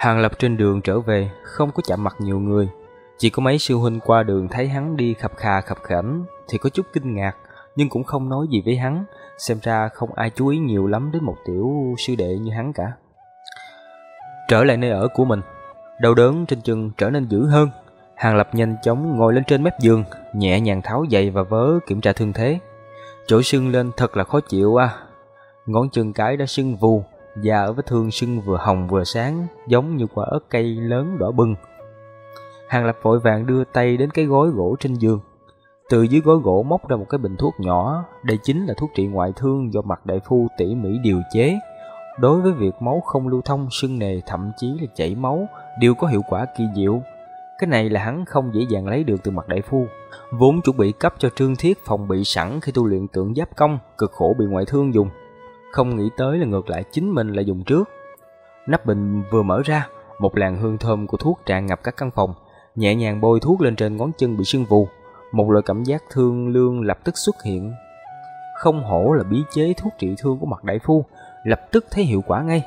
Hàng Lập trên đường trở về, không có chạm mặt nhiều người. Chỉ có mấy sư huynh qua đường thấy hắn đi khập khà khập khảnh thì có chút kinh ngạc, nhưng cũng không nói gì với hắn, xem ra không ai chú ý nhiều lắm đến một tiểu sư đệ như hắn cả. Trở lại nơi ở của mình, đau đớn trên chân trở nên dữ hơn. Hàng Lập nhanh chóng ngồi lên trên mép giường, nhẹ nhàng tháo giày và vớ kiểm tra thương thế. Chỗ sưng lên thật là khó chịu à. Ngón chân cái đã sưng vù, da ở vết thương sưng vừa hồng vừa sáng, giống như quả ớt cây lớn đỏ bừng. Hàng Lập vội vàng đưa tay đến cái gối gỗ trên giường. Từ dưới gối gỗ móc ra một cái bình thuốc nhỏ, đây chính là thuốc trị ngoại thương do mặt đại phu tỉ mỉ điều chế. Đối với việc máu không lưu thông, sưng nề thậm chí là chảy máu đều có hiệu quả kỳ diệu. Cái này là hắn không dễ dàng lấy được từ mặt đại phu, vốn chuẩn bị cấp cho Trương Thiết phòng bị sẵn khi tu luyện tượng giáp công, cực khổ bị ngoại thương dùng. Không nghĩ tới là ngược lại chính mình lại dùng trước. Nắp bình vừa mở ra, một làn hương thơm của thuốc tràn ngập các căn phòng, nhẹ nhàng bôi thuốc lên trên ngón chân bị sưng vù. Một loại cảm giác thương lương lập tức xuất hiện. Không hổ là bí chế thuốc trị thương của mặt đại phu, lập tức thấy hiệu quả ngay.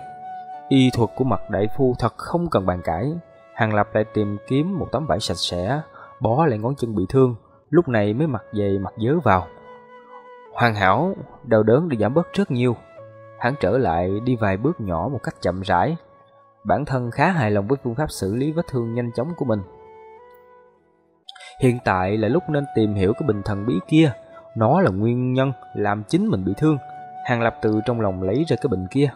Y thuật của mặt đại phu thật không cần bàn cãi. Hàng Lập lại tìm kiếm một tấm vải sạch sẽ, bó lại ngón chân bị thương, lúc này mới mặc giày mặc dớ vào. Hoàn hảo, đau đớn được giảm bớt rất nhiều. Hắn trở lại đi vài bước nhỏ một cách chậm rãi. Bản thân khá hài lòng với phương pháp xử lý vết thương nhanh chóng của mình. Hiện tại là lúc nên tìm hiểu cái bình thần bí kia. Nó là nguyên nhân làm chính mình bị thương. Hàng Lập từ trong lòng lấy ra cái bình kia.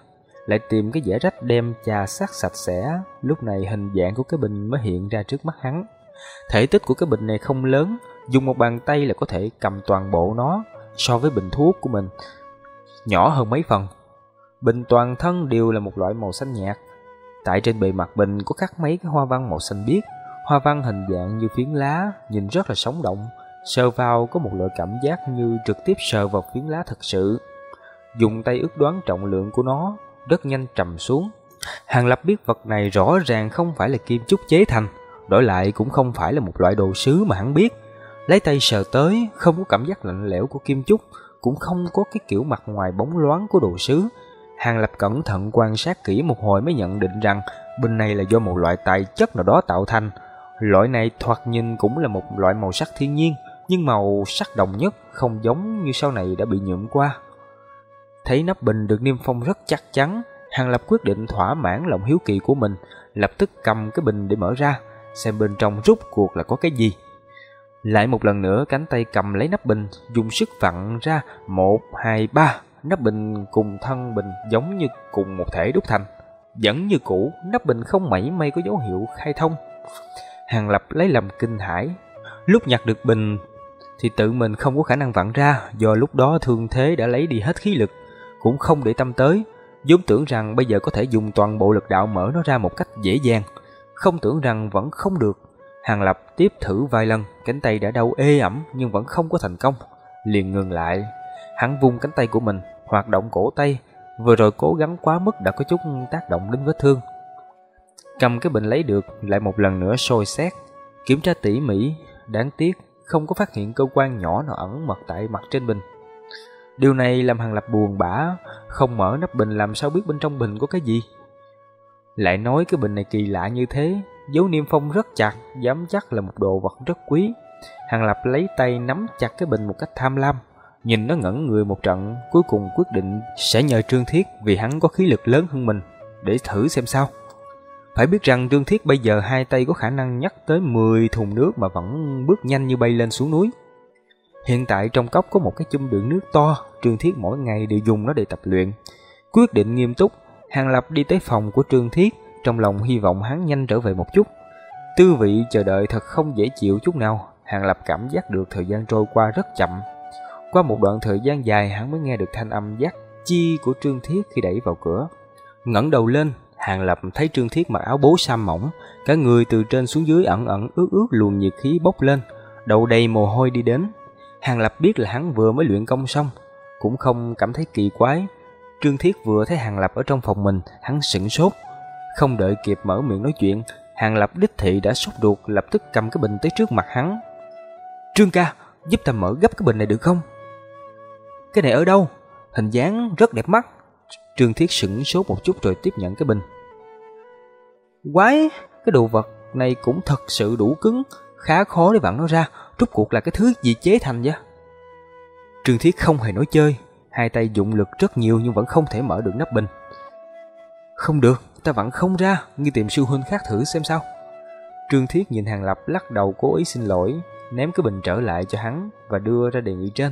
Lại tìm cái dẻ rách đem trà sát sạch sẽ. Lúc này hình dạng của cái bình mới hiện ra trước mắt hắn. Thể tích của cái bình này không lớn. Dùng một bàn tay là có thể cầm toàn bộ nó. So với bình thuốc của mình. Nhỏ hơn mấy phần. Bình toàn thân đều là một loại màu xanh nhạt. Tại trên bề mặt bình có khắc mấy cái hoa văn màu xanh biếc, hoa văn hình dạng như phiến lá, nhìn rất là sống động. Sờ vào có một loại cảm giác như trực tiếp sờ vào phiến lá thật sự. Dùng tay ước đoán trọng lượng của nó, rất nhanh trầm xuống. Hàng Lập biết vật này rõ ràng không phải là kim chúc chế thành, đổi lại cũng không phải là một loại đồ sứ mà hắn biết. Lấy tay sờ tới, không có cảm giác lạnh lẽo của kim chúc, cũng không có cái kiểu mặt ngoài bóng loáng của đồ sứ, Hàng Lập cẩn thận quan sát kỹ một hồi mới nhận định rằng bình này là do một loại tài chất nào đó tạo thành. Loại này thoạt nhìn cũng là một loại màu sắc thiên nhiên, nhưng màu sắc đồng nhất không giống như sau này đã bị nhuộm qua. Thấy nắp bình được niêm phong rất chắc chắn, Hàng Lập quyết định thỏa mãn lòng hiếu kỳ của mình, lập tức cầm cái bình để mở ra, xem bên trong rút cuộc là có cái gì. Lại một lần nữa cánh tay cầm lấy nắp bình, dùng sức vặn ra, một, hai, ba, nắp bình cùng thân bình giống như cùng một thể đúc thành. Vẫn như cũ, nắp bình không mảy may có dấu hiệu khai thông. Hàng Lập lấy làm kinh hãi. Lúc nhặt được bình thì tự mình không có khả năng vặn ra do lúc đó thương thế đã lấy đi hết khí lực, cũng không để tâm tới. vốn tưởng rằng bây giờ có thể dùng toàn bộ lực đạo mở nó ra một cách dễ dàng, không tưởng rằng vẫn không được. Hàng Lập tiếp thử vài lần, cánh tay đã đau ê ẩm nhưng vẫn không có thành công, liền ngừng lại. Hắn vung cánh tay của mình, hoạt động cổ tay, vừa rồi cố gắng quá mức đã có chút tác động đến vết thương. Cầm cái bình lấy được, lại một lần nữa sôi xét, kiểm tra tỉ mỉ, đáng tiếc không có phát hiện cơ quan nhỏ nào ẩn mật tại mặt trên bình. Điều này làm Hàng Lập buồn bã, không mở nắp bình làm sao biết bên trong bình có cái gì. Lại nói cái bình này kỳ lạ như thế, dấu niêm phong rất chặt, dám chắc là một đồ vật rất quý. Hàng Lập lấy tay nắm chặt cái bình một cách tham lam, Nhìn nó ngẩn người một trận, cuối cùng quyết định sẽ nhờ Trương Thiết vì hắn có khí lực lớn hơn mình, để thử xem sao. Phải biết rằng Trương Thiết bây giờ hai tay có khả năng nhắc tới 10 thùng nước mà vẫn bước nhanh như bay lên xuống núi. Hiện tại trong cốc có một cái chum đựng nước to, Trương Thiết mỗi ngày đều dùng nó để tập luyện. Quyết định nghiêm túc, Hàng Lập đi tới phòng của Trương Thiết, trong lòng hy vọng hắn nhanh trở về một chút. Tư vị chờ đợi thật không dễ chịu chút nào, Hàng Lập cảm giác được thời gian trôi qua rất chậm. Qua một đoạn thời gian dài hắn mới nghe được thanh âm dắt chi của Trương Thiết khi đẩy vào cửa. ngẩng đầu lên, Hàng Lập thấy Trương Thiết mặc áo bố sam mỏng, cả người từ trên xuống dưới ẩn ẩn ướt ướt luồng nhiệt khí bốc lên, đầu đầy mồ hôi đi đến. Hàng Lập biết là hắn vừa mới luyện công xong, cũng không cảm thấy kỳ quái. Trương Thiết vừa thấy Hàng Lập ở trong phòng mình, hắn sững sốt, không đợi kịp mở miệng nói chuyện, Hàng Lập đích thị đã sốt ruột lập tức cầm cái bình tới trước mặt hắn. "Trương ca, giúp ta mở gấp cái bình này được không?" Cái này ở đâu? Hình dáng rất đẹp mắt. Trương Thiết sững sốt một chút rồi tiếp nhận cái bình. Quái, cái đồ vật này cũng thật sự đủ cứng, khá khó để vặn nó ra, rốt cuộc là cái thứ gì chế thành vậy? Trương Thiết không hề nói chơi, hai tay dụng lực rất nhiều nhưng vẫn không thể mở được nắp bình. Không được, ta vặn không ra, ngươi tìm sư huynh khác thử xem sao. Trương Thiết nhìn Hàng Lập lắc đầu cố ý xin lỗi, ném cái bình trở lại cho hắn và đưa ra đề nghị trên.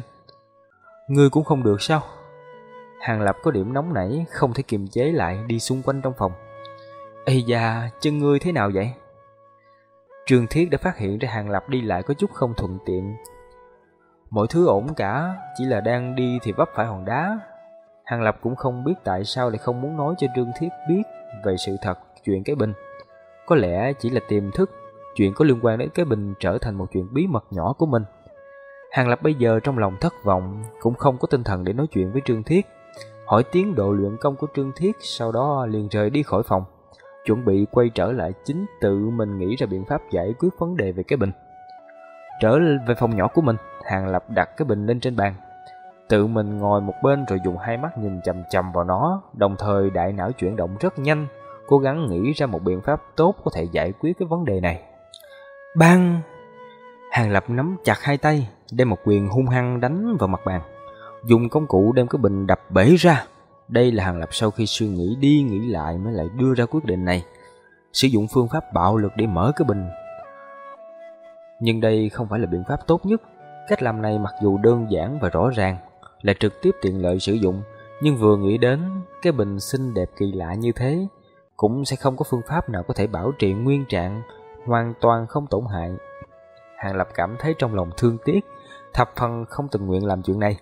Ngươi cũng không được sao? Hàng Lập có điểm nóng nảy, không thể kiềm chế lại đi xung quanh trong phòng. Ây da, chân ngươi thế nào vậy? Trường Thiết đã phát hiện ra Hàng Lập đi lại có chút không thuận tiện. Mọi thứ ổn cả, chỉ là đang đi thì vấp phải hòn đá. Hàng Lập cũng không biết tại sao lại không muốn nói cho Trương Thiết biết về sự thật chuyện cái bình. Có lẽ chỉ là tiềm thức, chuyện có liên quan đến cái bình trở thành một chuyện bí mật nhỏ của mình. Hàng Lập bây giờ trong lòng thất vọng, cũng không có tinh thần để nói chuyện với Trương Thiết. Hỏi tiến độ luyện công của Trương Thiết, sau đó liền rời đi khỏi phòng. Chuẩn bị quay trở lại chính tự mình nghĩ ra biện pháp giải quyết vấn đề về cái bình. Trở về phòng nhỏ của mình, Hàng Lập đặt cái bình lên trên bàn. Tự mình ngồi một bên rồi dùng hai mắt nhìn chầm chầm vào nó, đồng thời đại não chuyển động rất nhanh, cố gắng nghĩ ra một biện pháp tốt có thể giải quyết cái vấn đề này. Bang! Hàng Lập nắm chặt hai tay, đem một quyền hung hăng đánh vào mặt bàn. Dùng công cụ đem cái bình đập bể ra. Đây là Hàng Lập sau khi suy nghĩ đi nghĩ lại mới lại đưa ra quyết định này. Sử dụng phương pháp bạo lực để mở cái bình. Nhưng đây không phải là biện pháp tốt nhất. Cách làm này mặc dù đơn giản và rõ ràng, là trực tiếp tiện lợi sử dụng, nhưng vừa nghĩ đến cái bình xinh đẹp kỳ lạ như thế, cũng sẽ không có phương pháp nào có thể bảo trì nguyên trạng, hoàn toàn không tổn hại. Hàng Lập cảm thấy trong lòng thương tiếc, thập phần không tình nguyện làm chuyện này.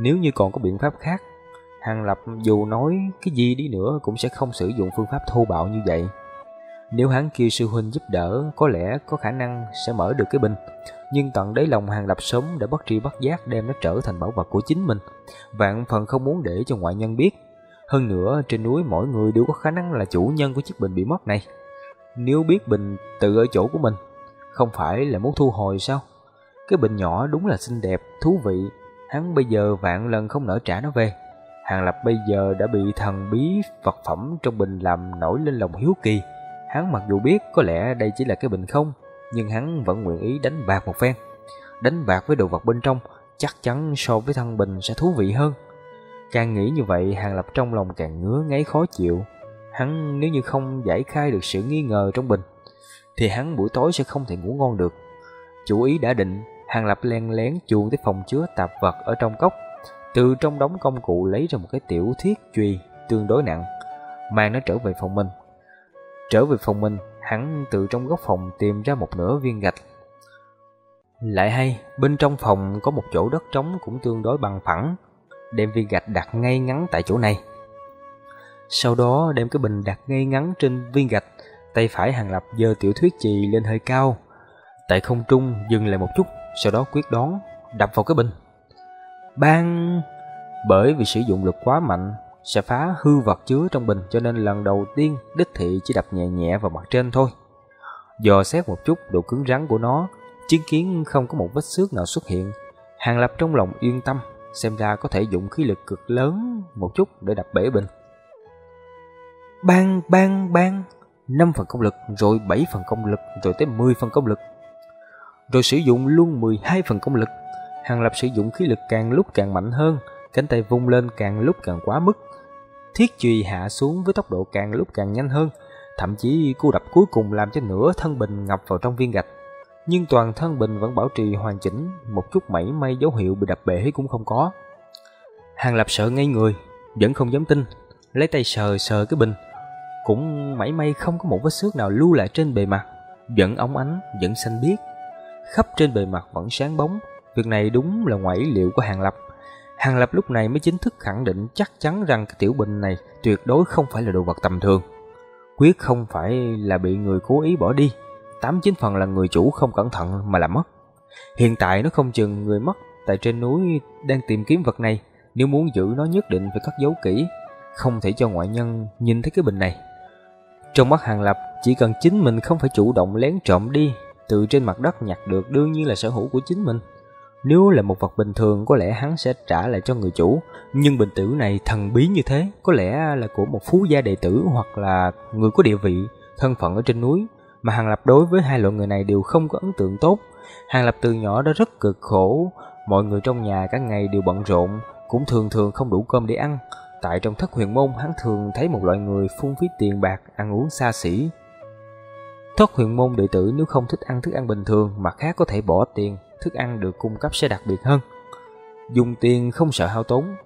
Nếu như còn có biện pháp khác, Hàng Lập dù nói cái gì đi nữa cũng sẽ không sử dụng phương pháp thô bạo như vậy. Nếu hắn kêu sư huynh giúp đỡ, có lẽ có khả năng sẽ mở được cái bình. Nhưng tận đáy lòng Hàng Lập sớm đã bất tri bất giác đem nó trở thành bảo vật của chính mình. Vạn phần không muốn để cho ngoại nhân biết. Hơn nữa, trên núi mỗi người đều có khả năng là chủ nhân của chiếc bình bị mất này. Nếu biết bình tự ở chỗ của mình, không phải là muốn thu hồi sao? Cái bình nhỏ đúng là xinh đẹp, thú vị. Hắn bây giờ vạn lần không nỡ trả nó về. Hàng Lập bây giờ đã bị thần bí vật phẩm trong bình làm nổi lên lòng hiếu kỳ. Hắn mặc dù biết có lẽ đây chỉ là cái bình không, nhưng hắn vẫn nguyện ý đánh bạc một phen. Đánh bạc với đồ vật bên trong chắc chắn so với thân bình sẽ thú vị hơn. Càng nghĩ như vậy, Hàng Lập trong lòng càng ngứa ngáy khó chịu. Hắn nếu như không giải khai được sự nghi ngờ trong bình, thì hắn buổi tối sẽ không thể ngủ ngon được. Chủ ý đã định, Hàng Lập len lén chuồn tới phòng chứa tạp vật ở trong cốc, từ trong đống công cụ lấy ra một cái tiểu thiết chùy tương đối nặng, mang nó trở về phòng mình. Trở về phòng mình, hắn từ trong góc phòng tìm ra một nửa viên gạch. Lại hay, bên trong phòng có một chỗ đất trống cũng tương đối bằng phẳng, đem viên gạch đặt ngay ngắn tại chỗ này. Sau đó đem cái bình đặt ngay ngắn trên viên gạch, tay phải hàng lập giơ tiểu thuyết trì lên hơi cao. Tại không trung dừng lại một chút, sau đó quyết đoán đập vào cái bình. Bang! Bởi vì sử dụng lực quá mạnh, sẽ phá hư vật chứa trong bình cho nên lần đầu tiên đích thị chỉ đập nhẹ nhẹ vào mặt trên thôi. Dò xét một chút độ cứng rắn của nó, chứng kiến không có một vết xước nào xuất hiện, Hàng Lập trong lòng yên tâm, xem ra có thể dụng khí lực cực lớn một chút để đập bể bình. Bang, bang, bang, 5 phần công lực, rồi 7 phần công lực, rồi tới 10 phần công lực. Rồi sử dụng luôn 12 phần công lực. Hàng Lập sử dụng khí lực càng lúc càng mạnh hơn, cánh tay vung lên càng lúc càng quá mức. Thiết chùy hạ xuống với tốc độ càng lúc càng nhanh hơn, thậm chí cú đập cuối cùng làm cho nửa thân bình ngập vào trong viên gạch. Nhưng toàn thân bình vẫn bảo trì hoàn chỉnh, một chút mảy may dấu hiệu bị đập bể cũng không có. Hàng Lập sợ ngay người, vẫn không dám tin, lấy tay sờ sờ cái bình, cũng mảy may không có một vết xước nào lưu lại trên bề mặt, vẫn óng ánh, vẫn xanh biếc. Khắp trên bề mặt vẫn sáng bóng, việc này đúng là ngoại ý liệu của Hàng Lập. Hàng Lập lúc này mới chính thức khẳng định chắc chắn rằng cái tiểu bình này tuyệt đối không phải là đồ vật tầm thường. Quyết không phải là bị người cố ý bỏ đi, tám chín phần là người chủ không cẩn thận mà làm mất. Hiện tại nó không chừng người mất tại trên núi đang tìm kiếm vật này, nếu muốn giữ nó nhất định phải cất giấu kỹ, không thể cho ngoại nhân nhìn thấy cái bình này. Trong mắt Hàng Lập, chỉ cần chính mình không phải chủ động lén trộm đi, từ trên mặt đất nhặt được đương nhiên là sở hữu của chính mình. Nếu là một vật bình thường có lẽ hắn sẽ trả lại cho người chủ, nhưng bình tử này thần bí như thế, có lẽ là của một phú gia đệ tử hoặc là người có địa vị, thân phận ở trên núi, mà Hàng Lập đối với hai loại người này đều không có ấn tượng tốt. Hàng Lập từ nhỏ đã rất cực khổ, mọi người trong nhà cả ngày đều bận rộn, cũng thường thường không đủ cơm để ăn. Tại trong thất huyền môn, hắn thường thấy một loại người phung phí tiền bạc, ăn uống xa xỉ. Thất huyền môn đệ tử nếu không thích ăn thức ăn bình thường, mà khác có thể bỏ tiền, thức ăn được cung cấp sẽ đặc biệt hơn. Dùng tiền không sợ hao tốn.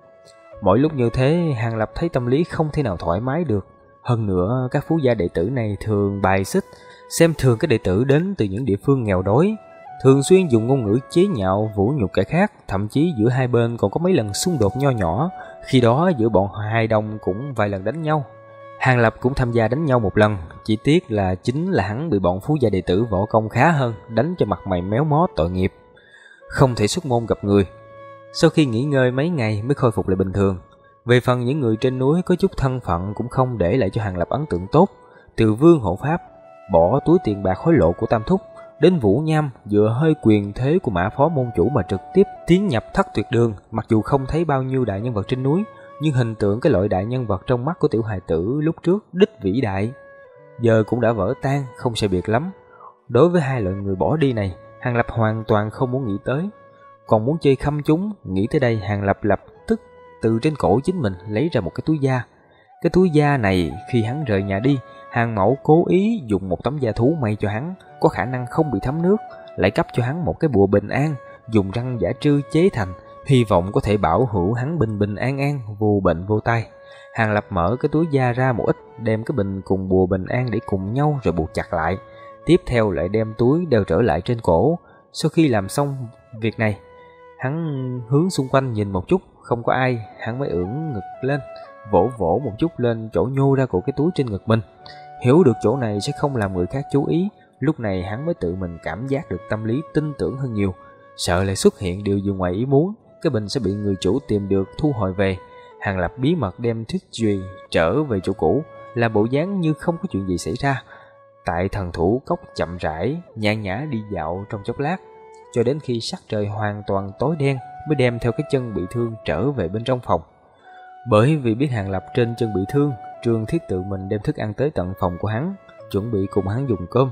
Mỗi lúc như thế, Hàng Lập thấy tâm lý không thể nào thoải mái được. Hơn nữa, các phú gia đệ tử này thường bài xích, xem thường các đệ tử đến từ những địa phương nghèo đói, thường xuyên dùng ngôn ngữ chế nhạo vũ nhục kẻ khác, thậm chí giữa hai bên còn có mấy lần xung đột nho nhỏ, khi đó giữa bọn hai đông cũng vài lần đánh nhau. Hàng Lập cũng tham gia đánh nhau một lần, chỉ tiếc là chính là hắn bị bọn phú gia đệ tử võ công khá hơn, đánh cho mặt mày méo mó tội nghiệp. Không thể xuất môn gặp người. Sau khi nghỉ ngơi mấy ngày mới khôi phục lại bình thường. Về phần những người trên núi có chút thân phận cũng không để lại cho Hàng Lập ấn tượng tốt. Từ vương hộ pháp, bỏ túi tiền bạc hối lộ của Tam Thúc, đến Vũ Nham dựa hơi quyền thế của mã phó môn chủ mà trực tiếp tiến nhập thất tuyệt đường, mặc dù không thấy bao nhiêu đại nhân vật trên núi, nhưng hình tượng cái loại đại nhân vật trong mắt của tiểu hài tử lúc trước đích vĩ đại, giờ cũng đã vỡ tan, không sai biệt lắm. Đối với hai loại người bỏ đi này, Hàng Lập hoàn toàn không muốn nghĩ tới, còn muốn chơi khăm chúng, nghĩ tới đây Hàng Lập lập tức từ trên cổ chính mình lấy ra một cái túi da. Cái túi da này khi hắn rời nhà đi, Hàng Mẫu cố ý dùng một tấm da thú may cho hắn, có khả năng không bị thấm nước, lại cấp cho hắn một cái bùa bình an, dùng răng giả trư chế thành, hy vọng có thể bảo hữu hắn bình bình an an, vô bệnh vô tai. Hàng Lập mở cái túi da ra một ít, đem cái bình cùng bùa bình an để cùng nhau rồi buộc chặt lại. Tiếp theo lại đem túi đeo trở lại trên cổ. Sau khi làm xong việc này, hắn hướng xung quanh nhìn một chút, không có ai, hắn mới ưỡn ngực lên, vỗ vỗ một chút lên chỗ nhô ra của cái túi trên ngực mình. Hiểu được chỗ này sẽ không làm người khác chú ý, lúc này hắn mới tự mình cảm giác được tâm lý tin tưởng hơn nhiều. Sợ lại xuất hiện điều gì ngoài ý muốn, cái bình sẽ bị người chủ tìm được thu hồi về. Hàng Lập bí mật đem thuyết duy trở về chỗ cũ, là bộ dáng như không có chuyện gì xảy ra. Tại thần thủ cốc chậm rãi, nhàn nhã đi dạo trong chốc lát, cho đến khi sắc trời hoàn toàn tối đen mới đem theo cái chân bị thương trở về bên trong phòng. Bởi vì biết Hàng Lập trên chân bị thương, Trương Thiết tự mình đem thức ăn tới tận phòng của hắn, chuẩn bị cùng hắn dùng cơm.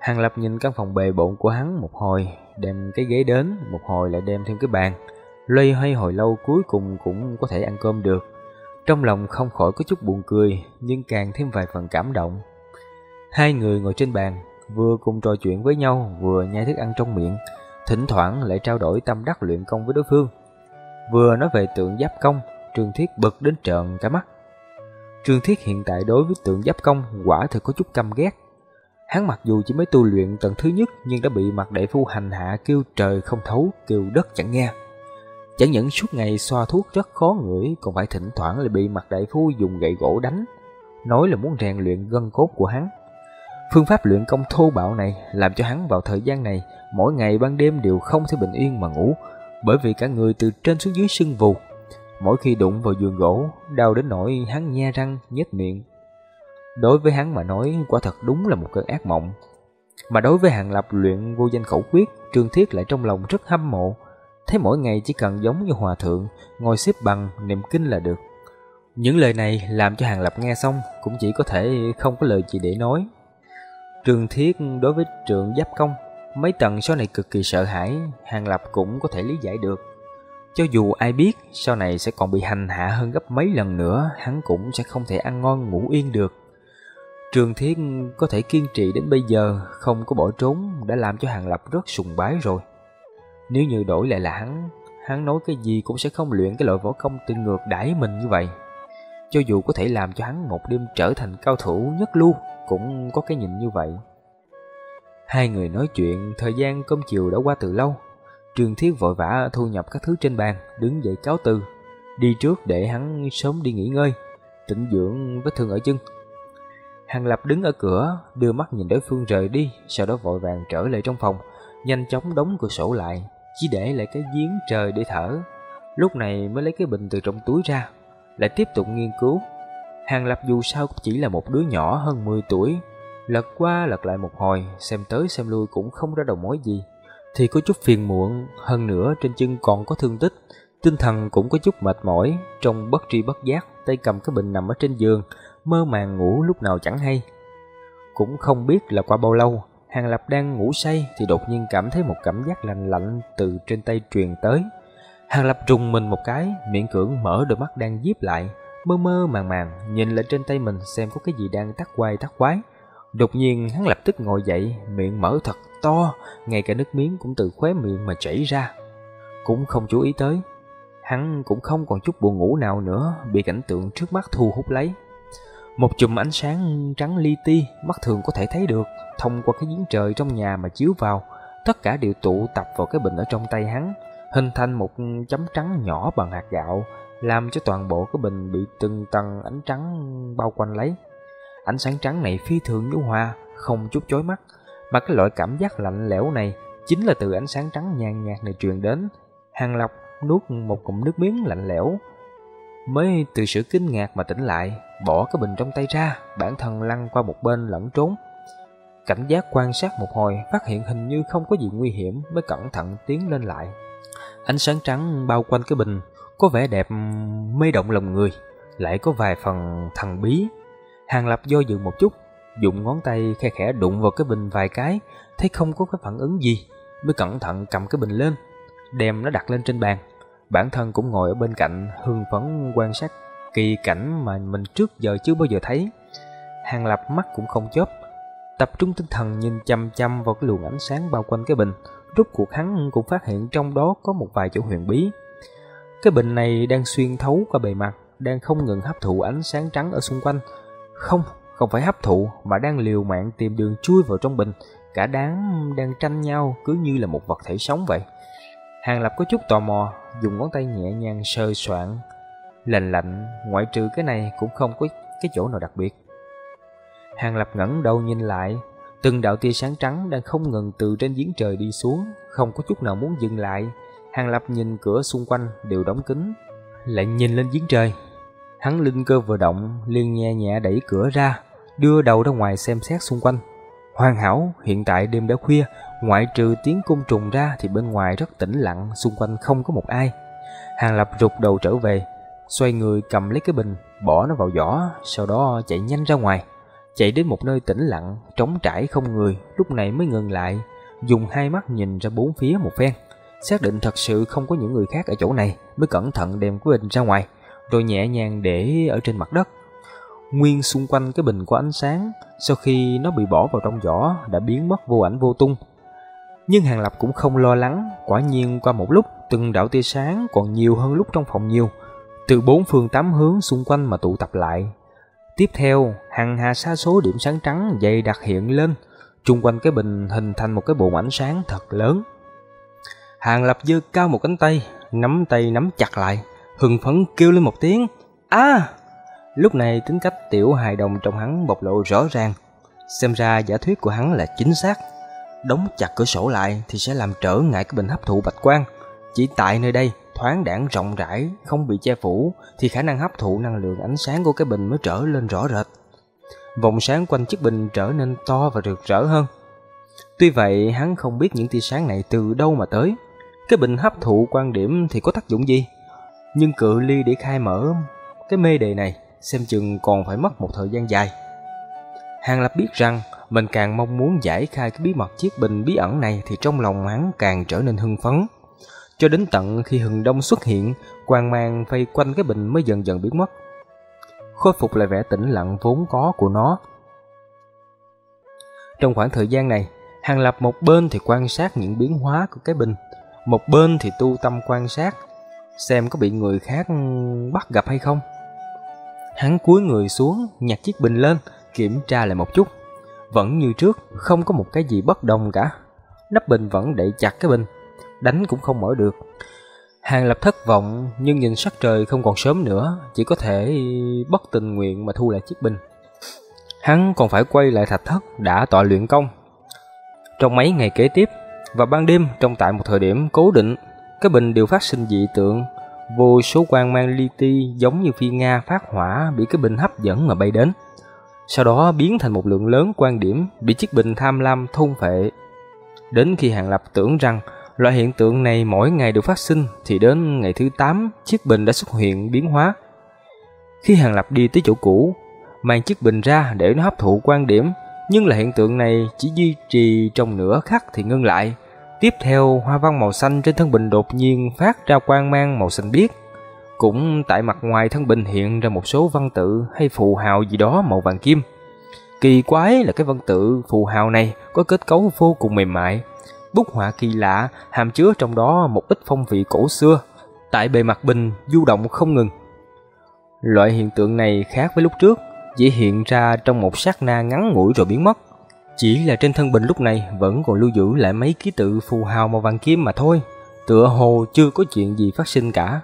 Hàng Lập nhìn căn phòng bề bộn của hắn một hồi, đem cái ghế đến, một hồi lại đem thêm cái bàn. Loay hoay hồi lâu cuối cùng cũng có thể ăn cơm được. Trong lòng không khỏi có chút buồn cười, nhưng càng thêm vài phần cảm động. Hai người ngồi trên bàn, vừa cùng trò chuyện với nhau, vừa nhai thức ăn trong miệng, thỉnh thoảng lại trao đổi tâm đắc luyện công với đối phương. Vừa nói về tượng giáp công, Trường Thiết bực đến trợn cả mắt. Trường Thiết hiện tại đối với tượng giáp công quả thực có chút căm ghét. Hắn mặc dù chỉ mới tu luyện tầng thứ nhất nhưng đã bị mặt đại phu hành hạ kêu trời không thấu, kêu đất chẳng nghe. Chẳng những suốt ngày xoa thuốc rất khó ngửi, còn phải thỉnh thoảng lại bị mặt đại phu dùng gậy gỗ đánh, nói là muốn rèn luyện gân cốt của hắn. Phương pháp luyện công thô bạo này làm cho hắn vào thời gian này mỗi ngày ban đêm đều không thể bình yên mà ngủ, bởi vì cả người từ trên xuống dưới sưng vù. Mỗi khi đụng vào giường gỗ, đau đến nỗi hắn nhe răng, nhếch miệng. Đối với hắn mà nói, quả thật đúng là một cơn ác mộng. Mà đối với Hàng Lập luyện vô danh khẩu quyết, Trương Thiết lại trong lòng rất hâm mộ thế mỗi ngày chỉ cần giống như hòa thượng, ngồi xếp bằng, niệm kinh là được. Những lời này làm cho Hàng Lập nghe xong cũng chỉ có thể không có lời gì để nói. trường Thiết đối với trượng giáp công, mấy tầng sau này cực kỳ sợ hãi, Hàng Lập cũng có thể lý giải được. Cho dù ai biết sau này sẽ còn bị hành hạ hơn gấp mấy lần nữa, hắn cũng sẽ không thể ăn ngon ngủ yên được. Trường Thiết có thể kiên trì đến bây giờ, không có bỏ trốn, đã làm cho Hàng Lập rất sùng bái rồi. Nếu như đổi lại là hắn, hắn nói cái gì cũng sẽ không luyện cái loại võ công tự ngược đãi mình như vậy. Cho dù có thể làm cho hắn một đêm trở thành cao thủ nhất lưu, cũng có cái nhìn như vậy. Hai người nói chuyện, thời gian cơm chiều đã qua từ lâu. Trường Thiết vội vã thu nhập các thứ trên bàn, đứng dậy cáo từ, đi trước để hắn sớm đi nghỉ ngơi, tĩnh dưỡng vết thương ở chân. Hàng Lập đứng ở cửa, đưa mắt nhìn đối phương rời đi, sau đó vội vàng trở lại trong phòng, nhanh chóng đóng cửa sổ lại, chỉ để lại cái giếng trời để thở. Lúc này mới lấy cái bình từ trong túi ra, lại tiếp tục nghiên cứu. Hàng Lập dù sao cũng chỉ là một đứa nhỏ hơn 10 tuổi, lật qua lật lại một hồi, xem tới xem lui cũng không ra đầu mối gì, thì có chút phiền muộn, hơn nữa trên chân còn có thương tích, tinh thần cũng có chút mệt mỏi, trong bất tri bất giác, tay cầm cái bình nằm ở trên giường, mơ màng ngủ lúc nào chẳng hay. Cũng không biết là qua bao lâu, Hàng Lập đang ngủ say thì đột nhiên cảm thấy một cảm giác lạnh lạnh từ trên tay truyền tới. Hàng Lập trùng mình một cái, miệng cưỡng mở đôi mắt đang díp lại, mơ mơ màng màng nhìn lại trên tay mình xem có cái gì đang tắt quay tắt quái. Đột nhiên hắn lập tức ngồi dậy, miệng mở thật to, ngay cả nước miếng cũng từ khóe miệng mà chảy ra. Cũng không chú ý tới, hắn cũng không còn chút buồn ngủ nào nữa, bị cảnh tượng trước mắt thu hút lấy. Một chùm ánh sáng trắng li ti, mắt thường có thể thấy được, thông qua cái giếng trời trong nhà mà chiếu vào, tất cả đều tụ tập vào cái bình ở trong tay hắn, hình thành một chấm trắng nhỏ bằng hạt gạo, làm cho toàn bộ cái bình bị từng tầng ánh trắng bao quanh lấy. Ánh sáng trắng này phi thường nhu hòa, không chút chói mắt, mà cái loại cảm giác lạnh lẽo này chính là từ ánh sáng trắng nhàn nhạt này truyền đến. Hàng Lập nuốt một cụm nước miếng lạnh lẽo, mới từ sự kinh ngạc mà tỉnh lại, bỏ cái bình trong tay ra, bản thân lăn qua một bên lẫn trốn. Cảnh giác quan sát một hồi, phát hiện hình như không có gì nguy hiểm mới cẩn thận tiến lên lại. Ánh sáng trắng bao quanh cái bình, có vẻ đẹp mê động lòng người, lại có vài phần thần bí. Hàng Lập do dự một chút, dùng ngón tay khe khẽ đụng vào cái bình vài cái, thấy không có cái phản ứng gì, mới cẩn thận cầm cái bình lên, đem nó đặt lên trên bàn. Bản thân cũng ngồi ở bên cạnh, hưng phấn quan sát kỳ cảnh mà mình trước giờ chưa bao giờ thấy. Hàng Lập mắt cũng không chớp, tập trung tinh thần nhìn chăm chăm vào cái luồng ánh sáng bao quanh cái bình, rút cuộc hắn cũng phát hiện trong đó có một vài chỗ huyền bí. Cái bình này đang xuyên thấu qua bề mặt, đang không ngừng hấp thụ ánh sáng trắng ở xung quanh. Không, không phải hấp thụ mà đang liều mạng tìm đường chui vào trong bình, cả đám đang tranh nhau cứ như là một vật thể sống vậy. Hàng Lập có chút tò mò, dùng ngón tay nhẹ nhàng sơ soạn, lạnh lạnh, ngoại trừ cái này cũng không có cái chỗ nào đặc biệt. Hàng Lập ngẩng đầu nhìn lại, từng đạo tia sáng trắng đang không ngừng từ trên giếng trời đi xuống, không có chút nào muốn dừng lại. Hàng Lập nhìn cửa xung quanh đều đóng kín, lại nhìn lên giếng trời. Hắn linh cơ vừa động, liền nhẹ nhẹ đẩy cửa ra, đưa đầu ra ngoài xem xét xung quanh. Hoàn hảo, hiện tại đêm đã khuya, ngoại trừ tiếng côn trùng ra thì bên ngoài rất tĩnh lặng, xung quanh không có một ai. Hàng Lập rụt đầu trở về, xoay người cầm lấy cái bình, bỏ nó vào giỏ, sau đó chạy nhanh ra ngoài. Chạy đến một nơi tĩnh lặng, trống trải không người, lúc này mới ngừng lại, dùng hai mắt nhìn ra bốn phía một phen. Xác định thật sự không có những người khác ở chỗ này, mới cẩn thận đem cái bình ra ngoài, rồi nhẹ nhàng để ở trên mặt đất. Nguyên xung quanh cái bình có ánh sáng, sau khi nó bị bỏ vào trong giỏ đã biến mất vô ảnh vô tung. Nhưng Hàng Lập cũng không lo lắng, quả nhiên qua một lúc từng đạo tia sáng còn nhiều hơn lúc trong phòng nhiều, từ bốn phương tám hướng xung quanh mà tụ tập lại. Tiếp theo, hàng hà sa số điểm sáng trắng dày đặc hiện lên, chung quanh cái bình hình thành một cái bộ ánh sáng thật lớn. Hàng Lập dư cao một cánh tay, nắm tay nắm chặt lại, hừng phấn kêu lên một tiếng. a Lúc này tính cách tiểu hài đồng trong hắn bộc lộ rõ ràng. Xem ra giả thuyết của hắn là chính xác. Đóng chặt cửa sổ lại thì sẽ làm trở ngại cái bình hấp thụ bạch quang. Chỉ tại nơi đây, thoáng đãng rộng rãi, không bị che phủ, thì khả năng hấp thụ năng lượng ánh sáng của cái bình mới trở lên rõ rệt. Vòng sáng quanh chiếc bình trở nên to và rực rỡ hơn. Tuy vậy, hắn không biết những tia sáng này từ đâu mà tới. Cái bình hấp thụ quan điểm thì có tác dụng gì? Nhưng cự ly để khai mở cái mê đề này xem chừng còn phải mất một thời gian dài. Hàng Lập biết rằng mình càng mong muốn giải khai cái bí mật chiếc bình bí ẩn này thì trong lòng hắn càng trở nên hưng phấn. Cho đến tận khi hừng đông xuất hiện, quang mang vây quanh cái bình mới dần dần biến mất. Khôi phục lại vẻ tĩnh lặng vốn có của nó. Trong khoảng thời gian này, Hàng Lập một bên thì quan sát những biến hóa của cái bình, một bên thì tu tâm quan sát, xem có bị người khác bắt gặp hay không. Hắn cúi người xuống, nhặt chiếc bình lên, kiểm tra lại một chút. Vẫn như trước, không có một cái gì bất đồng cả. Nắp bình vẫn đậy chặt cái bình, đánh cũng không mở được. Hàng lập thất vọng, nhưng nhìn sắc trời không còn sớm nữa, chỉ có thể bất tình nguyện mà thu lại chiếc bình. Hắn còn phải quay lại thạch thất đã tọa luyện công. Trong mấy ngày kế tiếp, và ban đêm trong tại một thời điểm cố định, cái bình đều phát sinh dị tượng, vô số quang mang li ti giống như phi Nga phát hỏa bị cái bình hấp dẫn mà bay đến. Sau đó biến thành một lượng lớn quan điểm bị chiếc bình tham lam thôn phệ. Đến khi Hàng Lập tưởng rằng loại hiện tượng này mỗi ngày đều phát sinh thì đến ngày thứ 8 chiếc bình đã xuất hiện biến hóa. Khi Hàng Lập đi tới chỗ cũ, mang chiếc bình ra để nó hấp thụ quan điểm, Nhưng là hiện tượng này chỉ duy trì trong nửa khắc thì ngưng lại. Tiếp theo, hoa văn màu xanh trên thân bình đột nhiên phát ra quang mang màu xanh biếc. Cũng tại mặt ngoài thân bình hiện ra một số văn tự hay phù hào gì đó màu vàng kim. Kỳ quái là cái văn tự phù hào này có kết cấu vô cùng mềm mại. Bút họa kỳ lạ, hàm chứa trong đó một ít phong vị cổ xưa. Tại bề mặt bình du động không ngừng. Loại hiện tượng này khác với lúc trước, chỉ hiện ra trong một sát na ngắn ngủi rồi biến mất. Chỉ là trên thân bình lúc này vẫn còn lưu giữ lại mấy ký tự phù hào màu vàng kim mà thôi, tựa hồ chưa có chuyện gì phát sinh cả.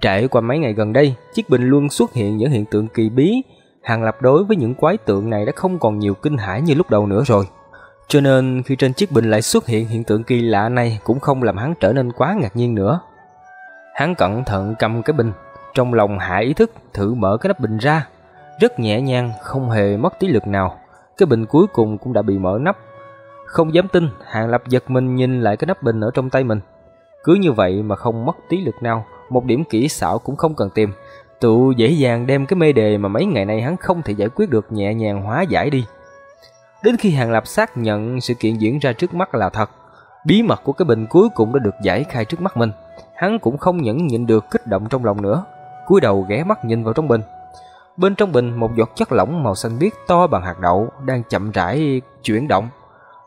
Trải qua mấy ngày gần đây, chiếc bình luôn xuất hiện những hiện tượng kỳ bí, Hàng Lập đối với những quái tượng này đã không còn nhiều kinh hãi như lúc đầu nữa rồi. Cho nên khi trên chiếc bình lại xuất hiện hiện tượng kỳ lạ này cũng không làm hắn trở nên quá ngạc nhiên nữa. Hắn cẩn thận cầm cái bình, trong lòng hạ ý thức thử mở cái nắp bình ra, rất nhẹ nhàng, không hề mất tí lực nào. Cái bình cuối cùng cũng đã bị mở nắp. Không dám tin, Hàng Lập giật mình nhìn lại cái nắp bình ở trong tay mình. Cứ như vậy mà không mất tí lực nào, một điểm kỹ xảo cũng không cần tìm. Tự dễ dàng đem cái mê đề mà mấy ngày nay hắn không thể giải quyết được nhẹ nhàng hóa giải đi. Đến khi Hàng Lập xác nhận sự kiện diễn ra trước mắt là thật, bí mật của cái bình cuối cùng đã được giải khai trước mắt mình. Hắn cũng không nhẫn nhịn được kích động trong lòng nữa, cúi đầu ghé mắt nhìn vào trong bình. Bên trong bình một giọt chất lỏng màu xanh biếc to bằng hạt đậu đang chậm rãi chuyển động,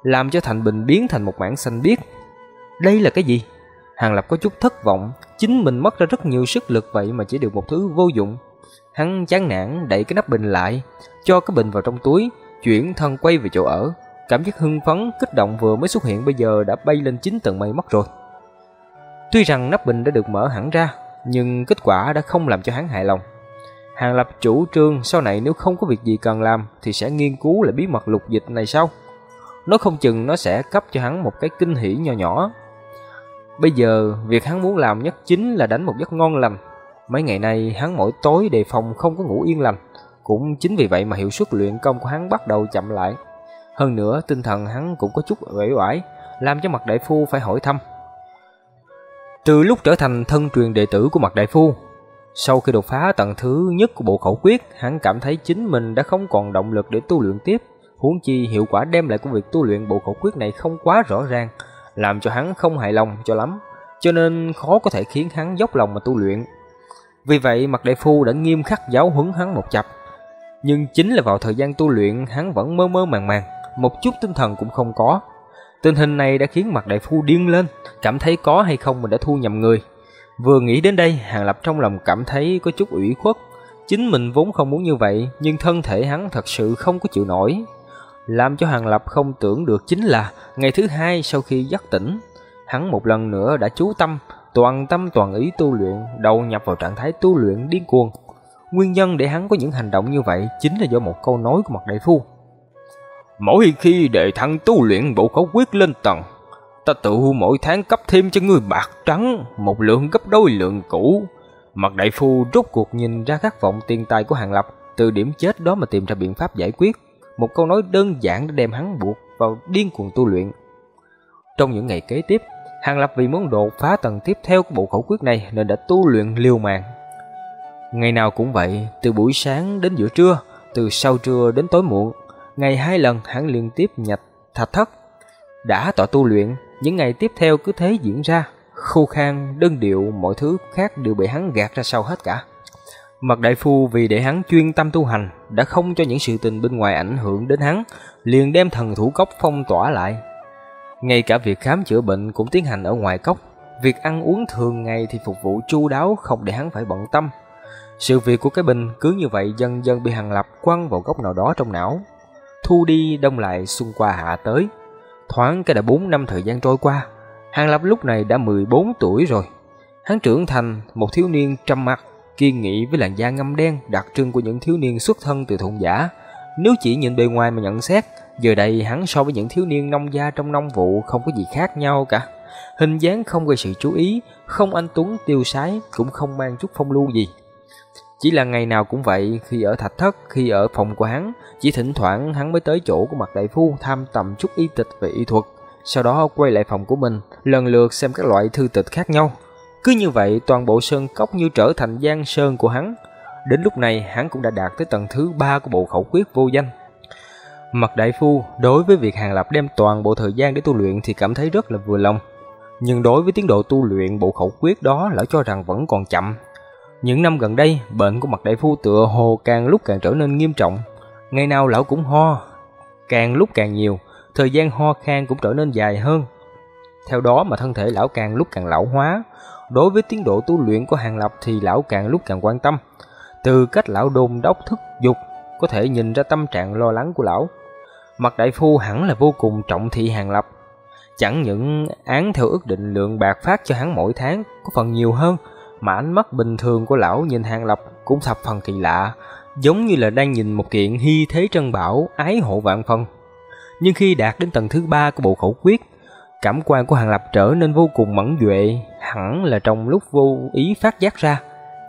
làm cho thành bình biến thành một mảng xanh biếc. Đây là cái gì? Hàng Lập có chút thất vọng, chính mình mất ra rất nhiều sức lực vậy mà chỉ được một thứ vô dụng. Hắn chán nản đẩy cái nắp bình lại, cho cái bình vào trong túi, chuyển thân quay về chỗ ở. Cảm giác hưng phấn, kích động vừa mới xuất hiện bây giờ đã bay lên chín tầng mây mất rồi. Tuy rằng nắp bình đã được mở hẳn ra, nhưng kết quả đã không làm cho hắn hài lòng. Hàng Lập chủ trương sau này nếu không có việc gì cần làm thì sẽ nghiên cứu lại bí mật lục dịch này sau. Nó không chừng nó sẽ cấp cho hắn một cái kinh hỉ nhỏ nhỏ. Bây giờ, việc hắn muốn làm nhất chính là đánh một giấc ngon lành. Mấy ngày nay hắn mỗi tối đề phòng không có ngủ yên lành. Cũng chính vì vậy mà hiệu suất luyện công của hắn bắt đầu chậm lại. Hơn nữa, tinh thần hắn cũng có chút uể oải, làm cho mặt đại phu phải hỏi thăm. Từ lúc trở thành thân truyền đệ tử của mặt đại phu, sau khi đột phá tầng thứ nhất của bộ khẩu quyết, hắn cảm thấy chính mình đã không còn động lực để tu luyện tiếp. Huống chi hiệu quả đem lại của việc tu luyện bộ khẩu quyết này không quá rõ ràng, làm cho hắn không hài lòng cho lắm, cho nên khó có thể khiến hắn dốc lòng mà tu luyện. Vì vậy, mặt đại phu đã nghiêm khắc giáo huấn hắn một chập. Nhưng chính là vào thời gian tu luyện, hắn vẫn mơ mơ màng màng, một chút tinh thần cũng không có. Tình hình này đã khiến mặt đại phu điên lên, cảm thấy có hay không mình đã thu nhầm người. Vừa nghĩ đến đây, Hàng Lập trong lòng cảm thấy có chút ủy khuất. Chính mình vốn không muốn như vậy, nhưng thân thể hắn thật sự không có chịu nổi. Làm cho Hàng Lập không tưởng được chính là ngày thứ hai sau khi giấc tỉnh, hắn một lần nữa đã chú tâm, toàn tâm toàn ý tu luyện, đầu nhập vào trạng thái tu luyện điên cuồng. Nguyên nhân để hắn có những hành động như vậy chính là do một câu nói của mặt đại phu. Mỗi khi đệ thăng tu luyện bộ khẩu quyết lên tầng, ta tự mỗi tháng cấp thêm cho ngươi bạc trắng một lượng gấp đôi lượng cũ. Mặt đại phu rốt cuộc nhìn ra khát vọng tiền tài của Hàng Lập, từ điểm chết đó mà tìm ra biện pháp giải quyết. Một câu nói đơn giản đã đem hắn buộc vào điên cuồng tu luyện. Trong những ngày kế tiếp, Hàng Lập vì muốn đột phá tầng tiếp theo của bộ khẩu quyết này nên đã tu luyện liều mạng. Ngày nào cũng vậy, từ buổi sáng đến giữa trưa, từ sau trưa đến tối muộn, ngày hai lần hắn liên tiếp nhặt thạch thất. Đã tọa tu luyện, những ngày tiếp theo cứ thế diễn ra, khô khan, đơn điệu, mọi thứ khác đều bị hắn gạt ra sau hết cả. Mật đại phu vì để hắn chuyên tâm tu hành, đã không cho những sự tình bên ngoài ảnh hưởng đến hắn, liền đem thần thủ cốc phong tỏa lại. Ngay cả việc khám chữa bệnh cũng tiến hành ở ngoài cốc, việc ăn uống thường ngày thì phục vụ chu đáo không để hắn phải bận tâm. Sự việc của cái bình cứ như vậy dần dần bị Hàng Lập quăng vào góc nào đó trong não. Thu đi đông lại xung qua hạ tới. Thoáng cái đã 4 năm thời gian trôi qua, Hàng Lập lúc này đã 14 tuổi rồi. Hắn trưởng thành một thiếu niên trầm mặt, kiên nghị với làn da ngâm đen đặc trưng của những thiếu niên xuất thân từ thôn giả. Nếu chỉ nhìn bề ngoài mà nhận xét, giờ đây hắn so với những thiếu niên nông gia trong nông vụ không có gì khác nhau cả. Hình dáng không gây sự chú ý, không anh tuấn tiêu sái, cũng không mang chút phong lưu gì. Chỉ là ngày nào cũng vậy, khi ở thạch thất, khi ở phòng của hắn, chỉ thỉnh thoảng hắn mới tới chỗ của mặt đại phu tham tầm chút y tịch về y thuật, sau đó quay lại phòng của mình, lần lượt xem các loại thư tịch khác nhau. Cứ như vậy, toàn bộ sơn cốc như trở thành giang sơn của hắn. Đến lúc này, hắn cũng đã đạt tới tầng thứ ba của bộ khẩu quyết vô danh. Mặt đại phu đối với việc Hàng Lập đem toàn bộ thời gian để tu luyện thì cảm thấy rất là vừa lòng. Nhưng đối với tiến độ tu luyện bộ khẩu quyết đó lão cho rằng vẫn còn chậm. Những năm gần đây, bệnh của mặt đại phu tựa hồ càng lúc càng trở nên nghiêm trọng. Ngày nào lão cũng ho, càng lúc càng nhiều, thời gian ho khan cũng trở nên dài hơn. Theo đó mà thân thể lão càng lúc càng lão hóa. Đối với tiến độ tu luyện của Hàng Lập thì lão càng lúc càng quan tâm. Từ cách lão đôn đốc thức dục, có thể nhìn ra tâm trạng lo lắng của lão. Mặt đại phu hẳn là vô cùng trọng thị Hàng Lập. Chẳng những án theo ước định lượng bạc phát cho hắn mỗi tháng có phần nhiều hơn, mà ánh mắt bình thường của lão nhìn Hàng Lập cũng thập phần kỳ lạ, giống như là đang nhìn một kiện hy thế trân bảo, ái hộ vạn phân. Nhưng khi đạt đến tầng thứ ba của bộ khẩu quyết, cảm quan của Hàng Lập trở nên vô cùng mẫn duệ, hẳn là trong lúc vô ý phát giác ra,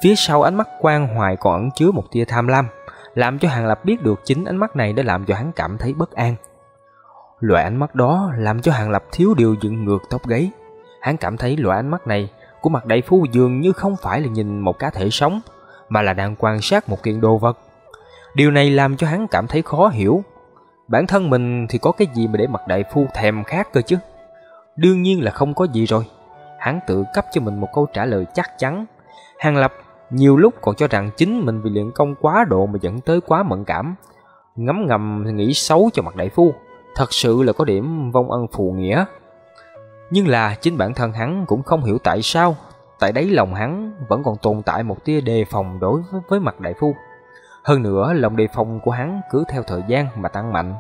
phía sau ánh mắt quan hoài còn ẩn chứa một tia tham lam, làm cho Hàng Lập biết được chính ánh mắt này đã làm cho hắn cảm thấy bất an. Loại ánh mắt đó làm cho Hàng Lập thiếu điều dựng ngược tóc gáy. Hắn cảm thấy loại ánh mắt này của mặt đại phu dường như không phải là nhìn một cá thể sống, mà là đang quan sát một kiện đồ vật. Điều này làm cho hắn cảm thấy khó hiểu. Bản thân mình thì có cái gì mà để mặt đại phu thèm khát cơ chứ? Đương nhiên là không có gì rồi. Hắn tự cấp cho mình một câu trả lời chắc chắn. Hàng Lập nhiều lúc còn cho rằng chính mình vì luyện công quá độ mà dẫn tới quá mẫn cảm. Ngấm ngầm nghĩ xấu cho mặt đại phu. Thật sự là có điểm vong ân phù nghĩa. Nhưng là chính bản thân hắn cũng không hiểu tại sao tại đáy lòng hắn vẫn còn tồn tại một tia đề phòng đối với, với mặt đại phu. Hơn nữa, lòng đề phòng của hắn cứ theo thời gian mà tăng mạnh.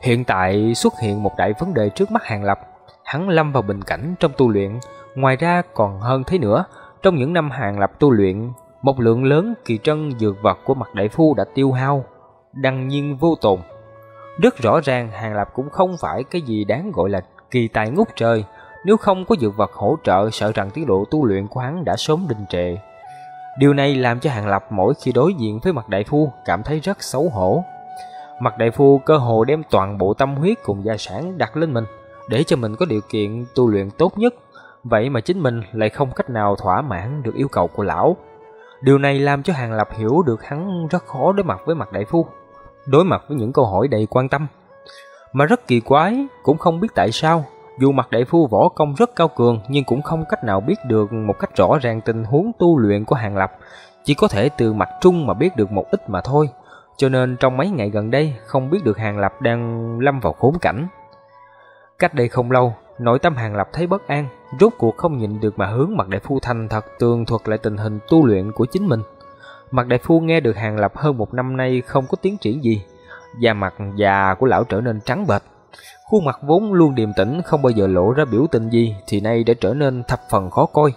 Hiện tại xuất hiện một đại vấn đề trước mắt Hàng Lập, hắn lâm vào bình cảnh trong tu luyện, ngoài ra còn hơn thế nữa, trong những năm Hàng Lập tu luyện, một lượng lớn kỳ trân dược vật của mặt đại phu đã tiêu hao, đăng nhiên vô tồn. Rất rõ ràng Hàng Lập cũng không phải cái gì đáng gọi là kỳ tài ngút trời, nếu không có dược vật hỗ trợ sợ rằng tiến độ tu luyện của hắn đã sớm đình trệ. Điều này làm cho Hàng Lập mỗi khi đối diện với mặt đại phu cảm thấy rất xấu hổ. Mặt đại phu cơ hồ đem toàn bộ tâm huyết cùng gia sản đặt lên mình, để cho mình có điều kiện tu luyện tốt nhất. Vậy mà chính mình lại không cách nào thỏa mãn được yêu cầu của lão. Điều này làm cho Hàng Lập hiểu được hắn rất khó đối mặt với mặt đại phu, đối mặt với những câu hỏi đầy quan tâm. Mà rất kỳ quái, cũng không biết tại sao, dù mặt đại phu võ công rất cao cường nhưng cũng không cách nào biết được một cách rõ ràng tình huống tu luyện của Hàng Lập, chỉ có thể từ mặt trung mà biết được một ít mà thôi. Cho nên trong mấy ngày gần đây không biết được Hàng Lập đang lâm vào khốn cảnh. Cách đây không lâu, nội tâm Hàng Lập thấy bất an, rốt cuộc không nhịn được mà hướng mặt đại phu thành thật tường thuật lại tình hình tu luyện của chính mình. Mặt đại phu nghe được Hàng Lập hơn một năm nay không có tiến triển gì, da mặt già của lão trở nên trắng bệch. Khuôn mặt vốn luôn điềm tĩnh không bao giờ lộ ra biểu tình gì thì nay đã trở nên thập phần khó coi.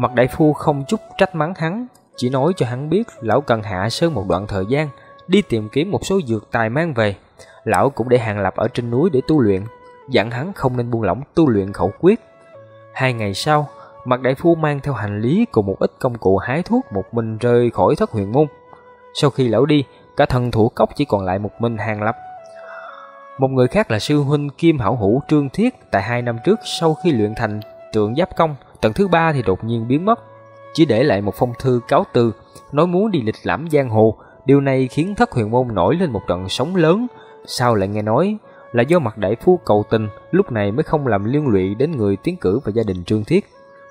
Mặt đại phu không chút trách mắng hắn, chỉ nói cho hắn biết lão cần hạ sơn một đoạn thời gian, đi tìm kiếm một số dược tài mang về. Lão cũng để hàng lập ở trên núi để tu luyện, dặn hắn không nên buông lỏng tu luyện khẩu quyết. Hai ngày sau, mặt đại phu mang theo hành lý cùng một ít công cụ hái thuốc một mình rời khỏi thất huyền môn. Sau khi lão đi, cả thần thủ cốc chỉ còn lại một mình hàng lập. Một người khác là sư huynh Kim Hảo Hữu Trương Thiết tại hai năm trước sau khi luyện thành tượng giáp công, tầng thứ ba thì đột nhiên biến mất, chỉ để lại một phong thư cáo từ, nói muốn đi lịch lãm giang hồ. Điều này khiến thất huyền môn nổi lên một trận sóng lớn. Sao lại nghe nói là do mặt đại phu cầu tình, lúc này mới không làm liên lụy đến người tiến cử và gia đình Trương Thiết.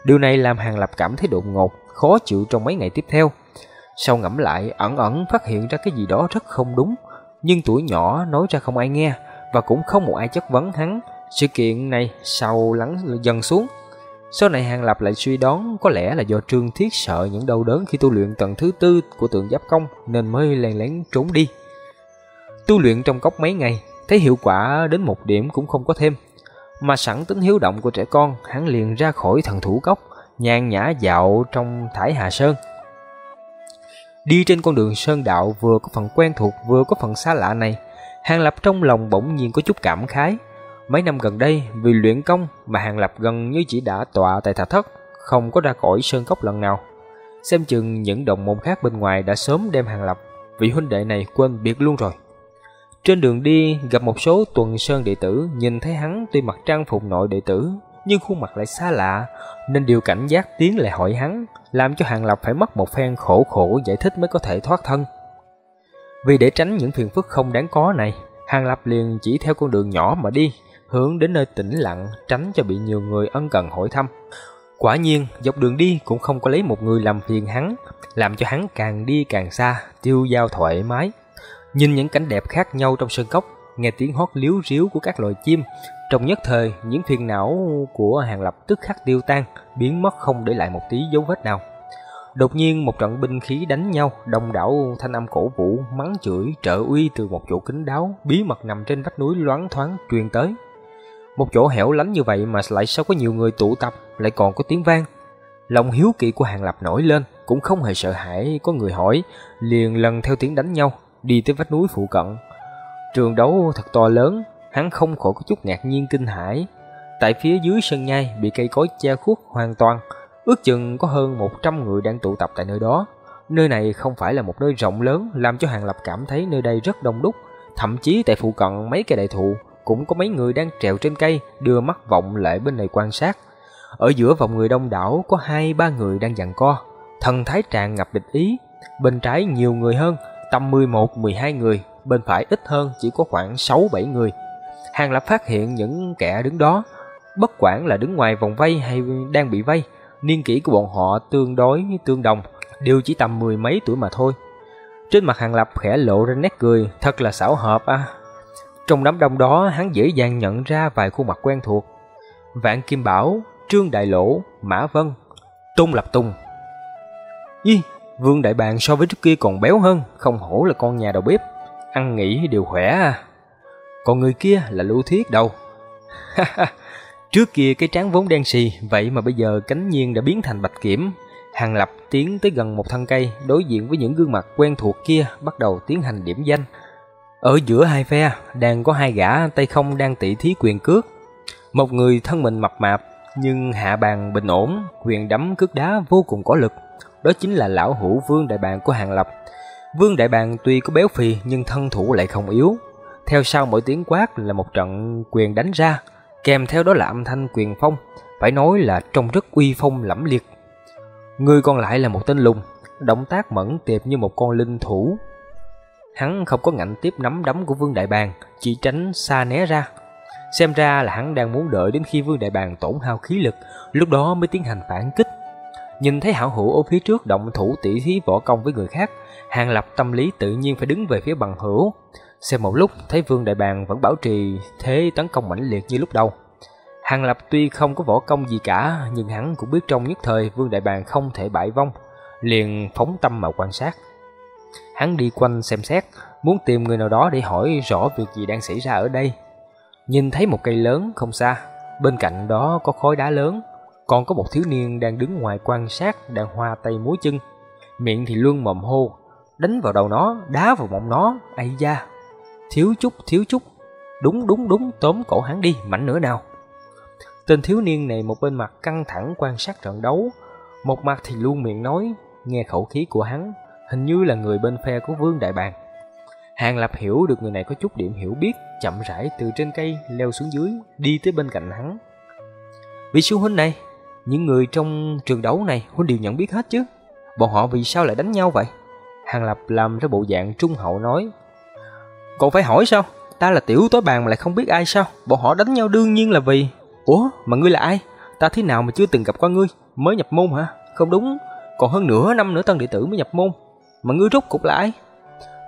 Điều này làm Hàng Lập cảm thấy đột ngột, khó chịu trong mấy ngày tiếp theo. Sau ngẫm lại, ẩn ẩn phát hiện ra cái gì đó rất không đúng, nhưng tuổi nhỏ nói ra không ai nghe, và cũng không một ai chất vấn hắn. Sự kiện này sau lắng dần xuống. Sau này Hàng Lập lại suy đoán có lẽ là do Trương Thiết sợ những đau đớn khi tu luyện tầng thứ tư của tượng giáp công nên mới lén lén trốn đi. Tu luyện trong cốc mấy ngày, thấy hiệu quả đến một điểm cũng không có thêm. Mà sẵn tính hiếu động của trẻ con, hắn liền ra khỏi thần thủ cốc, nhàn nhã dạo trong thải Hà Sơn. Đi trên con đường sơn đạo vừa có phần quen thuộc vừa có phần xa lạ này, Hàng Lập trong lòng bỗng nhiên có chút cảm khái. Mấy năm gần đây, vì luyện công mà Hàng Lập gần như chỉ đã tọa tại thạch thất, không có ra khỏi sơn cốc lần nào. Xem chừng những đồng môn khác bên ngoài đã sớm đem Hàng Lập, vị huynh đệ này quên biệt luôn rồi. Trên đường đi, gặp một số tuần sơn đệ tử, nhìn thấy hắn tuy mặc trang phục nội đệ tử, nhưng khuôn mặt lại xa lạ, nên điều cảnh giác tiến lại hỏi hắn, làm cho Hàng Lập phải mất một phen khổ khổ giải thích mới có thể thoát thân. Vì để tránh những phiền phức không đáng có này, Hàng Lập liền chỉ theo con đường nhỏ mà đi, hướng đến nơi tĩnh lặng, tránh cho bị nhiều người ân cần hỏi thăm. Quả nhiên, dọc đường đi cũng không có lấy một người làm phiền hắn, làm cho hắn càng đi càng xa, tiêu dao thoải mái. Nhìn những cảnh đẹp khác nhau trong sơn cốc, nghe tiếng hót liếu ríu của các loài chim, trong nhất thời, những phiền não của Hàng Lập tức khắc tiêu tan, biến mất không để lại một tí dấu vết nào. Đột nhiên một trận binh khí đánh nhau, đông đảo thanh âm cổ vũ, mắng chửi, trợ uy từ một chỗ kín đáo, bí mật nằm trên vách núi loáng thoáng truyền tới. Một chỗ hẻo lánh như vậy mà lại sao có nhiều người tụ tập, lại còn có tiếng vang. Lòng hiếu kỳ của Hàng Lập nổi lên, cũng không hề sợ hãi có người hỏi, liền lần theo tiếng đánh nhau, đi tới vách núi phụ cận. Trường đấu thật to lớn, hắn không khỏi có chút ngạc nhiên kinh hãi. Tại phía dưới sân nhai bị cây cối che khuất hoàn toàn, ước chừng có hơn 100 người đang tụ tập tại nơi đó. Nơi này không phải là một nơi rộng lớn, làm cho Hàng Lập cảm thấy nơi đây rất đông đúc. Thậm chí tại phụ cận mấy cây đại thụ cũng có mấy người đang trèo trên cây, đưa mắt vọng lại bên này quan sát. Ở giữa vòng người đông đảo có hai ba người đang giằng co, thần thái tràn ngập địch ý. Bên trái nhiều người hơn, tầm 11, 12 người, bên phải ít hơn chỉ có khoảng 6, 7 người. Hàng Lập phát hiện những kẻ đứng đó, bất quản là đứng ngoài vòng vây hay đang bị vây, niên kỷ của bọn họ tương đối tương đồng, đều chỉ tầm mười mấy tuổi mà thôi. Trên mặt Hàng Lập khẽ lộ ra nét cười, thật là xảo hợp à. Trong đám đông đó, hắn dễ dàng nhận ra vài khuôn mặt quen thuộc. Vạn Kim Bảo, Trương Đại Lỗ, Mã Vân, Tôn Lập Tùng. Ý, Vương Đại Bàng so với trước kia còn béo hơn, không hổ là con nhà đầu bếp. Ăn nghỉ đều khỏe à. Còn người kia là Lưu Thiết đâu. Trước kia cái trán vốn đen xì, vậy mà bây giờ cánh nhiên đã biến thành bạch kiểm. Hàng Lập tiến tới gần một thân cây, đối diện với những gương mặt quen thuộc kia, bắt đầu tiến hành điểm danh. Ở giữa hai phe, đang có hai gã tay không đang tỉ thí quyền cước. Một người thân mình mập mạp, nhưng hạ bàn bình ổn, quyền đấm cước đá vô cùng có lực. Đó chính là lão hữu vương đại bàng của Hàng Lập. Vương đại bàng tuy có béo phì nhưng thân thủ lại không yếu. Theo sau mỗi tiếng quát là một trận quyền đánh ra, kèm theo đó là âm thanh quyền phong, phải nói là trông rất uy phong lẫm liệt. Người còn lại là một tên lùng, động tác mẫn tiệp như một con linh thủ. Hắn không có ngạnh tiếp nắm đấm của Vương Đại Bàng, chỉ tránh xa né ra. Xem ra là hắn đang muốn đợi đến khi Vương Đại Bàng tổn hao khí lực, lúc đó mới tiến hành phản kích. Nhìn thấy hảo hữu ở phía trước động thủ tỉ thí võ công với người khác, Hàng Lập tâm lý tự nhiên phải đứng về phía bằng hữu, Xem một lúc thấy Vương Đại Bàng vẫn bảo trì thế tấn công mãnh liệt như lúc đầu. Hàng Lập tuy không có võ công gì cả, nhưng hắn cũng biết trong nhất thời Vương Đại Bàng không thể bại vong, liền phóng tâm mà quan sát. Hắn đi quanh xem xét, muốn tìm người nào đó để hỏi rõ việc gì đang xảy ra ở đây. Nhìn thấy một cây lớn không xa, bên cạnh đó có khối đá lớn, còn có một thiếu niên đang đứng ngoài quan sát đang hoa tay múa chân, miệng thì luôn mồm hô, đánh vào đầu nó, đá vào mông nó, ai da, Thiếu chút, thiếu chút. Đúng đúng đúng, tóm cổ hắn đi, mạnh nữa nào. Tên thiếu niên này một bên mặt căng thẳng quan sát trận đấu, một mặt thì luôn miệng nói, nghe khẩu khí của hắn, hình như là người bên phe của Vương Đại Bàng. Hàng Lập hiểu được người này có chút điểm hiểu biết, chậm rãi từ trên cây leo xuống dưới, đi tới bên cạnh hắn. Vị sư huynh này, những người trong trường đấu này huynh đều nhận biết hết chứ. Bọn họ vì sao lại đánh nhau vậy? Hàng Lập làm ra bộ dạng trung hậu nói, còn phải hỏi sao? Ta là tiểu tối bàn mà lại không biết ai sao? Bọn họ đánh nhau đương nhiên là vì... Ủa, mà ngươi là ai? Ta thế nào mà chưa từng gặp qua ngươi? Mới nhập môn hả? Không đúng, còn hơn nửa năm nữa tân đệ tử mới nhập môn. Mà ngươi rốt cục là ai?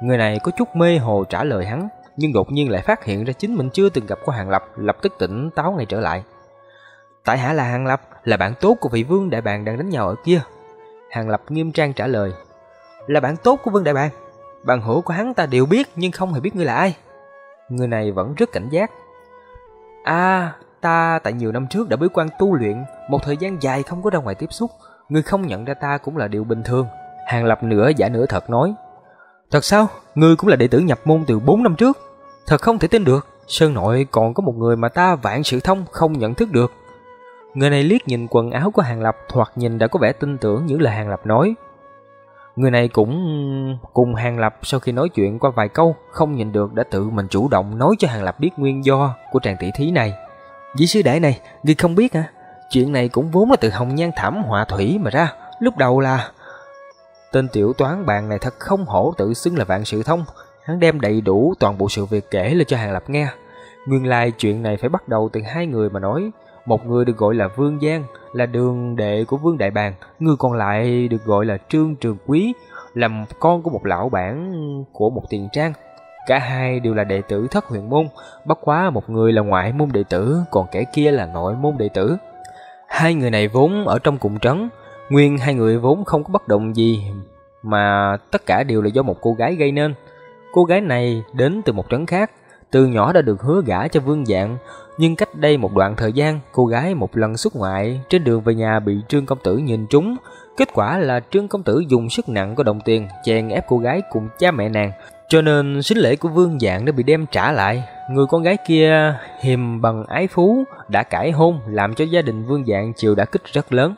Người này có chút mê hồ trả lời hắn, nhưng đột nhiên lại phát hiện ra chính mình chưa từng gặp qua Hàng Lập, lập tức tỉnh táo ngay trở lại. Tại hạ là Hàng Lập, là bạn tốt của vị vương đại bàng đang đánh nhau ở kia. Hàng Lập nghiêm trang trả lời. Là bạn tốt của vương đại bàng? Bạn hữu của hắn ta đều biết nhưng không hề biết ngươi là ai. Người này vẫn rất cảnh giác. À, ta tại nhiều năm trước đã bế quan tu luyện, một thời gian dài không có ra ngoài tiếp xúc. Ngươi không nhận ra ta cũng là điều bình thường. Hàng Lập nửa giả nửa thật nói. Thật sao? Ngươi cũng là đệ tử nhập môn từ 4 năm trước. Thật không thể tin được. Sơn nội còn có một người mà ta vạn sự thông không nhận thức được. Người này liếc nhìn quần áo của Hàng Lập thoạt nhìn đã có vẻ tin tưởng những lời Hàng Lập nói. Người này cũng cùng Hàng Lập sau khi nói chuyện qua vài câu, không nhìn được đã tự mình chủ động nói cho Hàng Lập biết nguyên do của tràng tỷ thí này. Dĩ sư đại này, ngươi không biết hả? Chuyện này cũng vốn là từ hồng nhan thảm họa thủy mà ra. Lúc đầu là... Tên tiểu toán bàn này thật không hổ tự xưng là vạn sự thông. hắn đem đầy đủ toàn bộ sự việc kể lên cho Hàng Lập nghe. Nguyên lai chuyện này phải bắt đầu từ hai người mà nói. Một người được gọi là Vương Giang, là đường đệ của Vương Đại Bàng, người còn lại được gọi là Trương Trường Quý, là con của một lão bản của một tiền trang. Cả hai đều là đệ tử thất huyền môn, bất quá một người là ngoại môn đệ tử, còn kẻ kia là nội môn đệ tử. Hai người này vốn ở trong cùng trấn, nguyên hai người vốn không có bất động gì, mà tất cả đều là do một cô gái gây nên. Cô gái này đến từ một trấn khác, từ nhỏ đã được hứa gả cho Vương Dạng, nhưng cách đây một đoạn thời gian, cô gái một lần xuất ngoại, trên đường về nhà bị Trương công tử nhìn trúng, kết quả là Trương công tử dùng sức nặng của đồng tiền chèn ép cô gái cùng cha mẹ nàng, cho nên sính lễ của Vương Dạng đã bị đem trả lại. Người con gái kia hiềm bằng ái phú đã cãi hôn, làm cho gia đình Vương Dạng chịu đả kích rất lớn.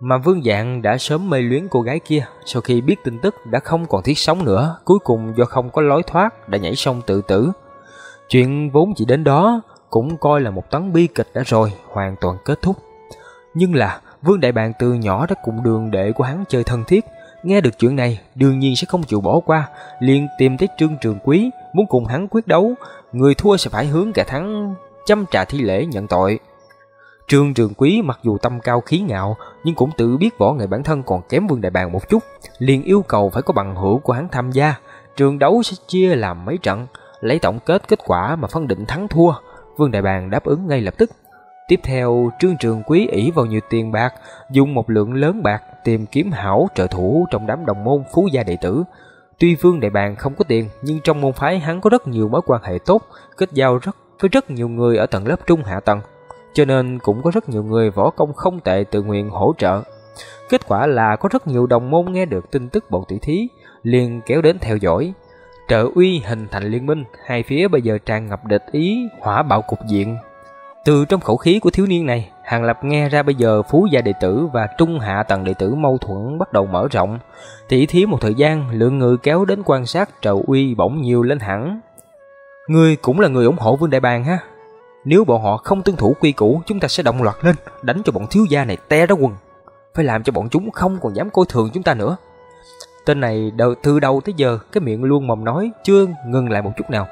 Mà Vương Dạng đã sớm mê luyến cô gái kia, sau khi biết tin tức đã không còn thiết sống nữa, cuối cùng do không có lối thoát đã nhảy sông tự tử. Chuyện vốn chỉ đến đó, cũng coi là một tấn bi kịch đã rồi, hoàn toàn kết thúc. Nhưng là Vương Đại Bàng từ nhỏ đã cùng đường đệ của hắn chơi thân thiết, nghe được chuyện này đương nhiên sẽ không chịu bỏ qua, liền tìm tới Trương Trường Quý, muốn cùng hắn quyết đấu, người thua sẽ phải hướng kẻ thắng chăm trà thi lễ nhận tội. Trương Trường Quý mặc dù tâm cao khí ngạo, nhưng cũng tự biết võ nghệ bản thân còn kém Vương Đại Bàng một chút, liền yêu cầu phải có bằng hữu của hắn tham gia. Trường đấu sẽ chia làm mấy trận, lấy tổng kết kết quả mà phân định thắng thua. Vương Đại Bàng đáp ứng ngay lập tức. Tiếp theo, Trương Trường Quý ỷ vào nhiều tiền bạc, dùng một lượng lớn bạc tìm kiếm hảo trợ thủ trong đám đồng môn phú gia đệ tử. Tuy Vương Đại Bàng không có tiền, nhưng trong môn phái hắn có rất nhiều mối quan hệ tốt, kết giao rất với rất nhiều người ở tầng lớp trung hạ tầng, cho nên cũng có rất nhiều người võ công không tệ tự nguyện hỗ trợ. Kết quả là có rất nhiều đồng môn nghe được tin tức bộ tỷ thí, liền kéo đến theo dõi. Trợ uy hình thành liên minh, hai phía bây giờ tràn ngập địch ý, hỏa bạo cục diện. Từ trong khẩu khí của thiếu niên này, Hàng Lập nghe ra bây giờ phú gia đệ tử và trung hạ tầng đệ tử mâu thuẫn bắt đầu mở rộng. Tỷ thí một thời gian, lượng người kéo đến quan sát trợ uy bỗng nhiều lên hẳn. Ngươi cũng là người ủng hộ Vương Đại Bàng ha? Nếu bọn họ không tuân thủ quy củ, chúng ta sẽ động loạt lên, đánh cho bọn thiếu gia này te ra quần. Phải làm cho bọn chúng không còn dám coi thường chúng ta nữa. Tên này đầu, từ đầu tới giờ cái miệng luôn mồm nói chưa ngừng lại một chút nào.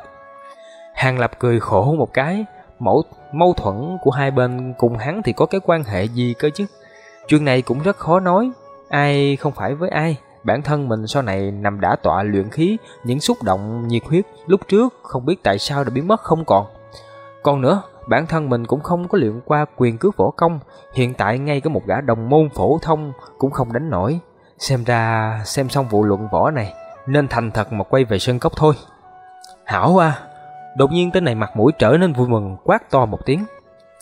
Hàng Lập cười khổ một cái, mẫu mâu thuẫn của hai bên cùng hắn thì có cái quan hệ gì cơ chứ? Chuyện này cũng rất khó nói, ai không phải với ai. Bản thân mình sau này nằm đã tọa luyện khí, những xúc động nhiệt huyết lúc trước không biết tại sao đã biến mất không còn. Còn nữa, bản thân mình cũng không có luyện qua quyền cước võ công, hiện tại ngay cả một gã đồng môn phổ thông cũng không đánh nổi. Xem ra, xem xong vụ luận võ này, Nên thành thật mà quay về sân cốc thôi. Hảo à Đột nhiên tên này mặt mũi trở nên vui mừng, Quát to một tiếng.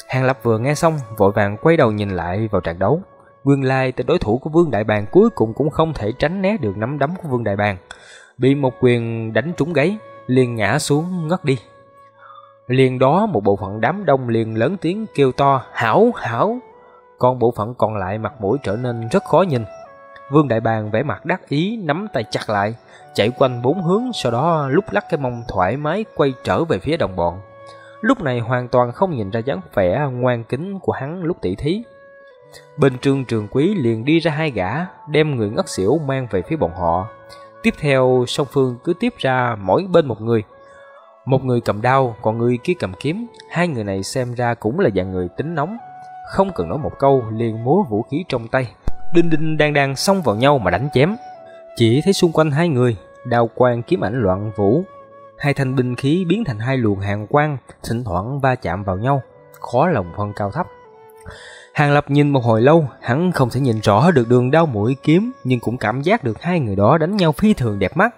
Hàng Lập vừa nghe xong, Vội vàng quay đầu nhìn lại vào trận đấu. Nguyên lai tên đối thủ của Vương Đại Bàng Cuối cùng cũng không thể tránh né được nắm đấm của Vương Đại Bàng. Bị một quyền đánh trúng gáy, liền ngã xuống ngất đi. Liền đó, một bộ phận đám đông liền lớn tiếng kêu to, Hảo hảo! Còn bộ phận còn lại mặt mũi trở nên rất khó nhìn. Vương Đại Bàng vẻ mặt đắc ý nắm tay chặt lại, chạy quanh bốn hướng, sau đó lúc lắc cái mông thoải mái quay trở về phía đồng bọn. Lúc này hoàn toàn không nhìn ra dáng vẻ ngoan kính của hắn lúc tỷ thí. Bên trương trường quý liền đi ra hai gã, đem người ngất xỉu mang về phía bọn họ. Tiếp theo song phương cứ tiếp ra mỗi bên một người. Một người cầm đao, còn người kia cầm kiếm. Hai người này xem ra cũng là dạng người tính nóng. Không cần nói một câu liền múa vũ khí trong tay, đinh đinh đang đang xông vào nhau mà đánh chém. Chỉ thấy xung quanh hai người, đao quang kiếm ảnh loạn vũ, hai thanh binh khí biến thành hai luồng hàng quang, thỉnh thoảng va chạm vào nhau, khó lòng phân cao thấp. Hàng Lập nhìn một hồi lâu, hắn không thể nhìn rõ được đường đao mũi kiếm, nhưng cũng cảm giác được hai người đó đánh nhau phi thường đẹp mắt,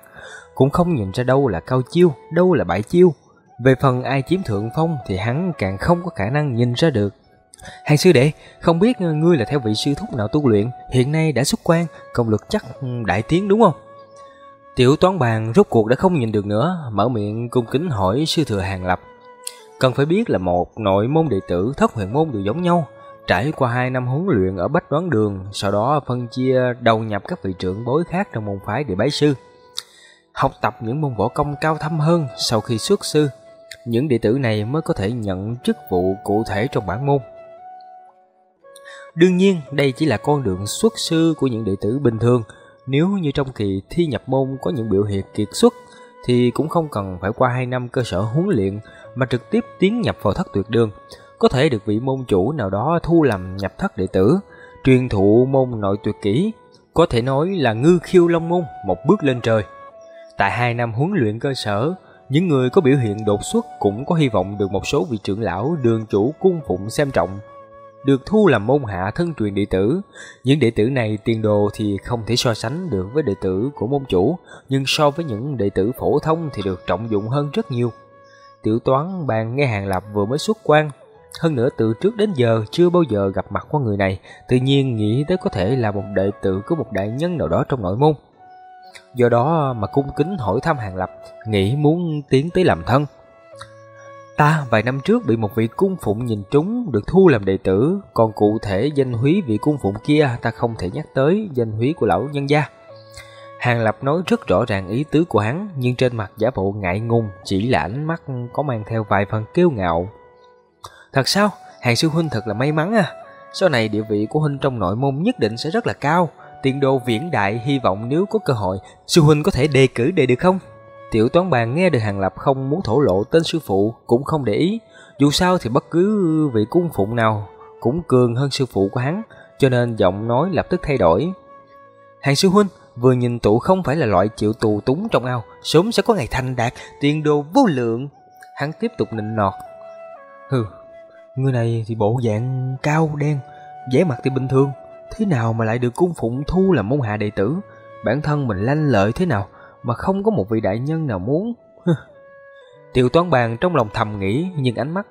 cũng không nhìn ra đâu là cao chiêu, đâu là bại chiêu. Về phần ai chiếm thượng phong thì hắn càng không có khả năng nhìn ra được. Hàng sư đệ, không biết ngươi là theo vị sư thúc nào tu luyện, hiện nay đã xuất quan, công lực chắc đại tiến đúng không? Tiểu toán bàn rốt cuộc đã không nhìn được nữa, mở miệng cung kính hỏi sư thừa Hàng Lập. Cần phải biết là một nội môn đệ tử thất huyền môn đều giống nhau, trải qua hai năm huấn luyện ở Bách Đoán Đường, sau đó phân chia đầu nhập các vị trưởng bối khác trong môn phái để bái sư. Học tập những môn võ công cao thâm hơn sau khi xuất sư, những đệ tử này mới có thể nhận chức vụ cụ thể trong bản môn. Đương nhiên, đây chỉ là con đường xuất sư của những đệ tử bình thường. Nếu như trong kỳ thi nhập môn có những biểu hiện kiệt xuất, thì cũng không cần phải qua 2 năm cơ sở huấn luyện mà trực tiếp tiến nhập vào thất tuyệt đường, có thể được vị môn chủ nào đó thu làm nhập thất đệ tử, truyền thụ môn nội tuyệt kỹ, có thể nói là ngư khiêu long môn một bước lên trời. Tại 2 năm huấn luyện cơ sở, những người có biểu hiện đột xuất cũng có hy vọng được một số vị trưởng lão đường chủ cung phụng xem trọng, được thu làm môn hạ thân truyền đệ tử. Những đệ tử này tiền đồ thì không thể so sánh được với đệ tử của môn chủ, nhưng so với những đệ tử phổ thông thì được trọng dụng hơn rất nhiều. Tiểu toán bàn nghe Hàng Lập vừa mới xuất quan, hơn nữa từ trước đến giờ chưa bao giờ gặp mặt qua người này, tự nhiên nghĩ tới có thể là một đệ tử của một đại nhân nào đó trong nội môn. Do đó mà cung kính hỏi thăm Hàng Lập, nghĩ muốn tiến tới làm thân. Ta vài năm trước bị một vị cung phụng nhìn trúng được thu làm đệ tử, còn cụ thể danh húy vị cung phụng kia ta không thể nhắc tới danh húy của lão nhân gia. Hàng Lập nói rất rõ ràng ý tứ của hắn, nhưng trên mặt giả bộ ngại ngùng, chỉ là ánh mắt có mang theo vài phần kiêu ngạo. Thật sao? Hàng sư huynh thật là may mắn à. Sau này địa vị của huynh trong nội môn nhất định sẽ rất là cao. Tiền đồ viễn đại hy vọng nếu có cơ hội, sư huynh có thể đề cử để được không? Tiểu toán bàn nghe được Hàng Lập không muốn thổ lộ tên sư phụ cũng không để ý. Dù sao thì bất cứ vị cung phụng nào cũng cường hơn sư phụ của hắn, cho nên giọng nói lập tức thay đổi. Hàng sư huynh, vừa nhìn tụ không phải là loại chịu tù túng trong ao, sớm sẽ có ngày thành đạt, tiền đồ vô lượng. Hắn tiếp tục nịnh nọt. Hừ, người này thì bộ dạng cao đen, vẻ mặt thì bình thường, thế nào mà lại được cung phụng thu làm môn hạ đệ tử? Bản thân mình lanh lợi thế nào mà không có một vị đại nhân nào muốn? Tiểu toán bàn trong lòng thầm nghĩ nhưng ánh mắt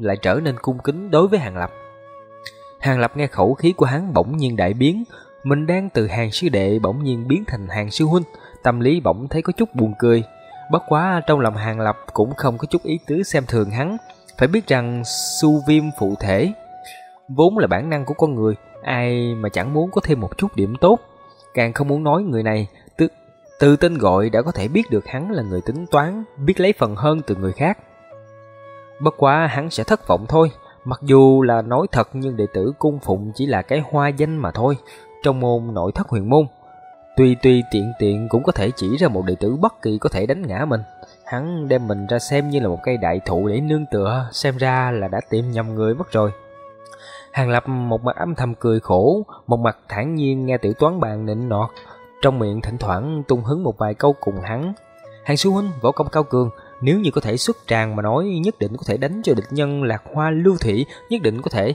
lại trở nên cung kính đối với Hàng Lập. Hàng Lập nghe khẩu khí của hắn bỗng nhiên đại biến, mình đang từ hàng sư đệ bỗng nhiên biến thành hàng sư huynh, tâm lý bỗng thấy có chút buồn cười. Bất quá trong lòng Hàng Lập cũng không có chút ý tứ xem thường hắn, phải biết rằng su viêm phụ thể vốn là bản năng của con người, ai mà chẳng muốn có thêm một chút điểm tốt, càng không muốn nói người này từ, tên gọi đã có thể biết được hắn là người tính toán, biết lấy phần hơn từ người khác. Bất quá hắn sẽ thất vọng thôi, mặc dù là nói thật nhưng đệ tử cung phụng chỉ là cái hoa danh mà thôi, trong môn nội thất huyền môn. Tuy tuy tiện tiện cũng có thể chỉ ra một đệ tử bất kỳ có thể đánh ngã mình. Hắn đem mình ra xem như là một cây đại thụ để nương tựa, xem ra là đã tìm nhầm người mất rồi. Hàng Lập một mặt âm thầm cười khổ, một mặt thản nhiên nghe tiểu toán bàn nịnh nọt, trong miệng thỉnh thoảng tung hứng một vài câu cùng hắn. Hàng sư huynh võ công cao cường, nếu như có thể xuất tràng mà nói nhất định có thể đánh cho địch nhân lạc hoa lưu thủy, nhất định có thể.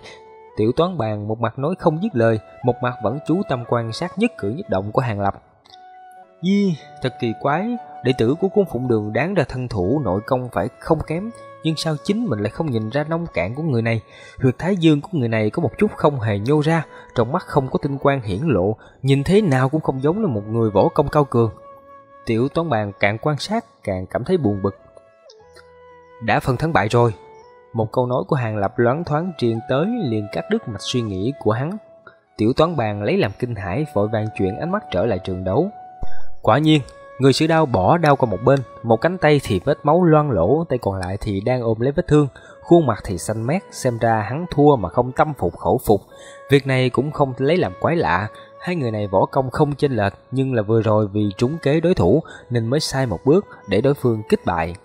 Tiểu toán bàn một mặt nói không dứt lời, một mặt vẫn chú tâm quan sát nhất cử nhất động của Hàng Lập. Di, thật kỳ quái, đệ tử của cung phụng đường đáng ra thân thủ nội công phải không kém, nhưng sao chính mình lại không nhìn ra nông cạn của người này? Huyệt thái dương của người này có một chút không hề nhô ra, trong mắt không có tinh quang hiển lộ, nhìn thế nào cũng không giống là một người võ công cao cường. Tiểu toán bàn càng quan sát càng cảm thấy buồn bực. Đã phân thắng bại rồi. Một câu nói của Hàng Lập loáng thoáng truyền tới liền cắt đứt mạch suy nghĩ của hắn. Tiểu toán bàn lấy làm kinh hãi vội vàng chuyển ánh mắt trở lại trường đấu. Quả nhiên, người sử đao bỏ đao qua một bên, một cánh tay thì vết máu loang lỗ, tay còn lại thì đang ôm lấy vết thương, khuôn mặt thì xanh mét, xem ra hắn thua mà không tâm phục khẩu phục. Việc này cũng không lấy làm quái lạ, hai người này võ công không chênh lệch, nhưng là vừa rồi vì trúng kế đối thủ nên mới sai một bước để đối phương kích bại.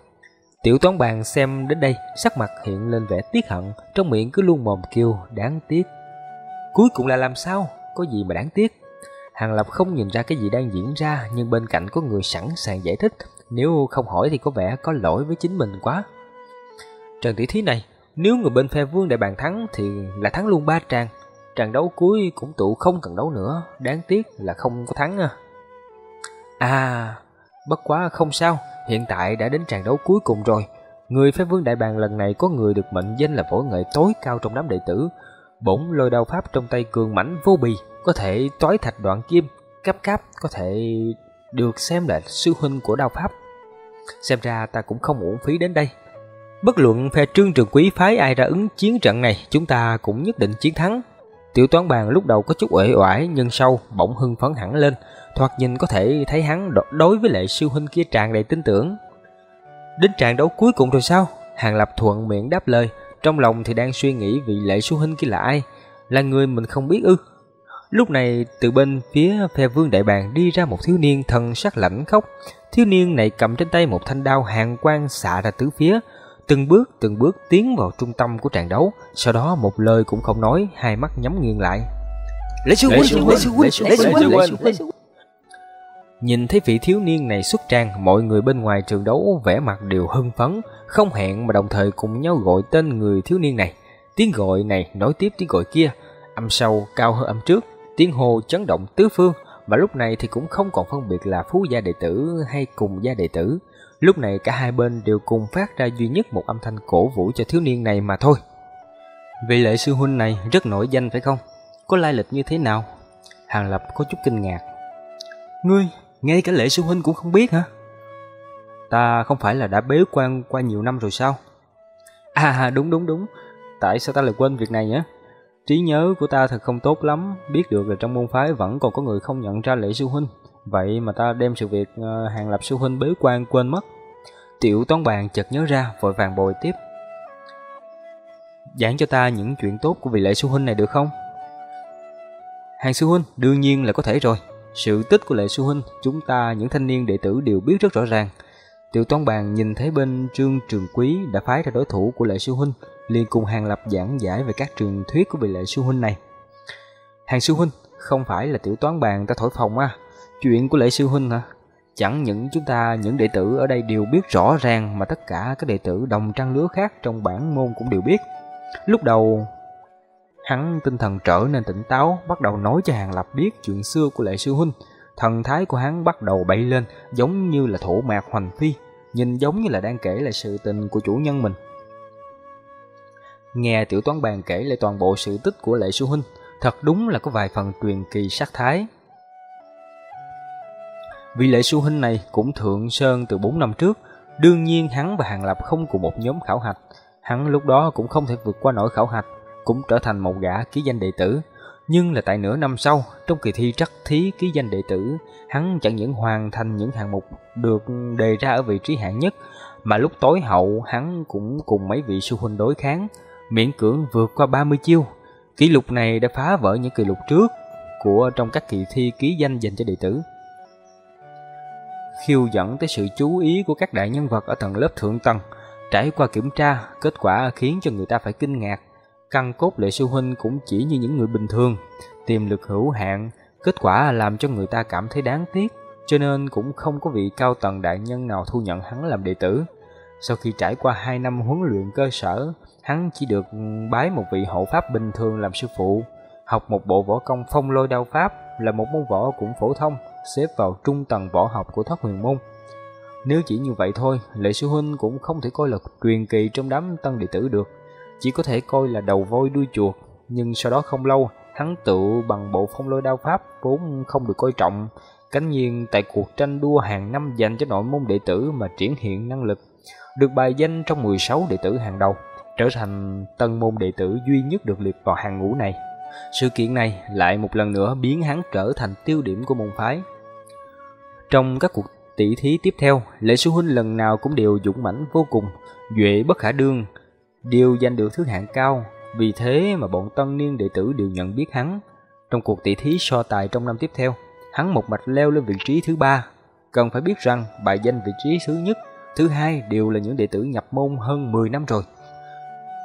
Tiểu toán bàn xem đến đây, sắc mặt hiện lên vẻ tiếc hận, trong miệng cứ luôn mồm kêu đáng tiếc. Cuối cùng là làm sao? Có gì mà đáng tiếc? Hàng Lập không nhìn ra cái gì đang diễn ra nhưng bên cạnh có người sẵn sàng giải thích, nếu không hỏi thì có vẻ có lỗi với chính mình quá. Trận tỷ thí này, nếu người bên phe vương đại bàn thắng thì là thắng luôn ba trang. Trận đấu cuối cũng tụ không cần đấu nữa, đáng tiếc là không có thắng à. À, bất quá không sao, hiện tại đã đến trận đấu cuối cùng rồi. Người phe vương đại bàn lần này có người được mệnh danh là võ nghệ tối cao trong đám đệ tử. Bổn lôi đao pháp trong tay cường mãnh vô bì, có thể trói thạch đoạn kim, cấp cáp có thể được xem là sư huynh của đao pháp. Xem ra ta cũng không uổng phí đến đây. Bất luận phe trương trường quý phái ai ra ứng chiến trận này, chúng ta cũng nhất định chiến thắng. Tiểu toán bàn lúc đầu có chút uể oải nhưng sau bỗng hưng phấn hẳn lên, thoạt nhìn có thể thấy hắn đối với lệ sư huynh kia tràn đầy tin tưởng. Đến trận đấu cuối cùng rồi sao? Hàng Lập thuận miệng đáp lời, trong lòng thì đang suy nghĩ vị lệ sư huynh kia là ai, là người mình không biết ư? Lúc này từ bên phía phe vương đại bàng đi ra một thiếu niên thần sắc lạnh khóc. Thiếu niên này cầm trên tay một thanh đao hàng quang xạ ra tứ phía, từng bước từng bước tiến vào trung tâm của trận đấu, sau đó một lời cũng không nói, hai mắt nhắm nghiêng lại. Lễ sư huynh, lễ sư huynh, lễ sư huynh, lễ sư huynh. Nhìn thấy vị thiếu niên này xuất trang, mọi người bên ngoài trường đấu vẻ mặt đều hưng phấn, không hẹn mà đồng thời cùng nhau gọi tên người thiếu niên này. Tiếng gọi này nối tiếp tiếng gọi kia, âm sâu cao hơn âm trước, tiếng hô chấn động tứ phương, mà lúc này thì cũng không còn phân biệt là phú gia đệ tử hay cùng gia đệ tử. Lúc này cả hai bên đều cùng phát ra duy nhất một âm thanh cổ vũ cho thiếu niên này mà thôi. Vị lệ sư huynh này rất nổi danh phải không? Có lai lịch như thế nào? Hàng Lập có chút kinh ngạc. Ngươi, ngay cả lệ sư huynh cũng không biết hả? Ta không phải là đã bế quan qua nhiều năm rồi sao? À đúng đúng đúng, tại sao ta lại quên việc này nhé? Trí nhớ của ta thật không tốt lắm, biết được là trong môn phái vẫn còn có người không nhận ra lễ sư huynh. Vậy mà ta đem sự việc uh, hàng lập sư huynh bế quan quên mất. Tiểu toán bàn chợt nhớ ra, vội vàng bồi tiếp. Giảng cho ta những chuyện tốt của vị lễ sư huynh này được không? Hàng sư huynh, đương nhiên là có thể rồi. Sự tích của lệ sư huynh, chúng ta những thanh niên đệ tử đều biết rất rõ ràng. Tiểu toán bàn nhìn thấy bên trương trường quý đã phái ra đối thủ của lệ sư huynh, liền cùng Hàng Lập giảng giải về các trường thuyết của vị lệ sư huynh này. Hàng sư huynh, không phải là tiểu toán bàn ta thổi phồng à, chuyện của lệ sư huynh hả? Chẳng những chúng ta, những đệ tử ở đây đều biết rõ ràng mà tất cả các đệ tử đồng trang lứa khác trong bản môn cũng đều biết. Lúc đầu, hắn tinh thần trở nên tỉnh táo, bắt đầu nói cho Hàng Lập biết chuyện xưa của lệ sư huynh. Thần thái của hắn bắt đầu bay lên, giống như là thổ mạc hoành phi, nhìn giống như là đang kể lại sự tình của chủ nhân mình. Nghe tiểu toán bàn kể lại toàn bộ sự tích của lệ sư huynh, thật đúng là có vài phần truyền kỳ sắc thái. Vị lệ sư huynh này cũng thượng sơn từ 4 năm trước, đương nhiên hắn và Hàng Lập không cùng một nhóm khảo hạch, hắn lúc đó cũng không thể vượt qua nổi khảo hạch, cũng trở thành một gã ký danh đệ tử. Nhưng là tại nửa năm sau, trong kỳ thi trắc thí ký danh đệ tử, hắn chẳng những hoàn thành những hạng mục được đề ra ở vị trí hạng nhất, mà lúc tối hậu hắn cũng cùng mấy vị sư huynh đối kháng, miễn cưỡng vượt qua 30 chiêu. Kỷ lục này đã phá vỡ những kỷ lục trước của trong các kỳ thi ký danh dành cho đệ tử. Khiêu dẫn tới sự chú ý của các đại nhân vật ở tầng lớp thượng tầng, trải qua kiểm tra, kết quả khiến cho người ta phải kinh ngạc. Căn cốt lệ sư huynh cũng chỉ như những người bình thường, tiềm lực hữu hạn, kết quả làm cho người ta cảm thấy đáng tiếc, cho nên cũng không có vị cao tầng đại nhân nào thu nhận hắn làm đệ tử. Sau khi trải qua 2 năm huấn luyện cơ sở, hắn chỉ được bái một vị hộ pháp bình thường làm sư phụ, học một bộ võ công phong lôi đao pháp là một môn võ cũng phổ thông, xếp vào trung tầng võ học của Thoát Huyền môn. Nếu chỉ như vậy thôi, Lệ Sư Huynh cũng không thể coi là truyền kỳ trong đám tân đệ tử được, chỉ có thể coi là đầu voi đuôi chuột, nhưng sau đó không lâu, hắn tự bằng bộ phong lôi đao pháp vốn không được coi trọng, cánh nhiên tại cuộc tranh đua hàng năm dành cho nội môn đệ tử mà triển hiện năng lực, được bài danh trong 16 đệ tử hàng đầu trở thành tân môn đệ tử duy nhất được liệt vào hàng ngũ này. Sự kiện này lại một lần nữa biến hắn trở thành tiêu điểm của môn phái. Trong các cuộc tỷ thí tiếp theo, Lệ Sư Huynh lần nào cũng đều dũng mãnh vô cùng, duệ bất khả đương, đều giành được thứ hạng cao, vì thế mà bọn tân niên đệ tử đều nhận biết hắn. Trong cuộc tỷ thí so tài trong năm tiếp theo, hắn một mạch leo lên vị trí thứ ba. Cần phải biết rằng bài danh vị trí thứ nhất, thứ hai đều là những đệ tử nhập môn hơn 10 năm rồi.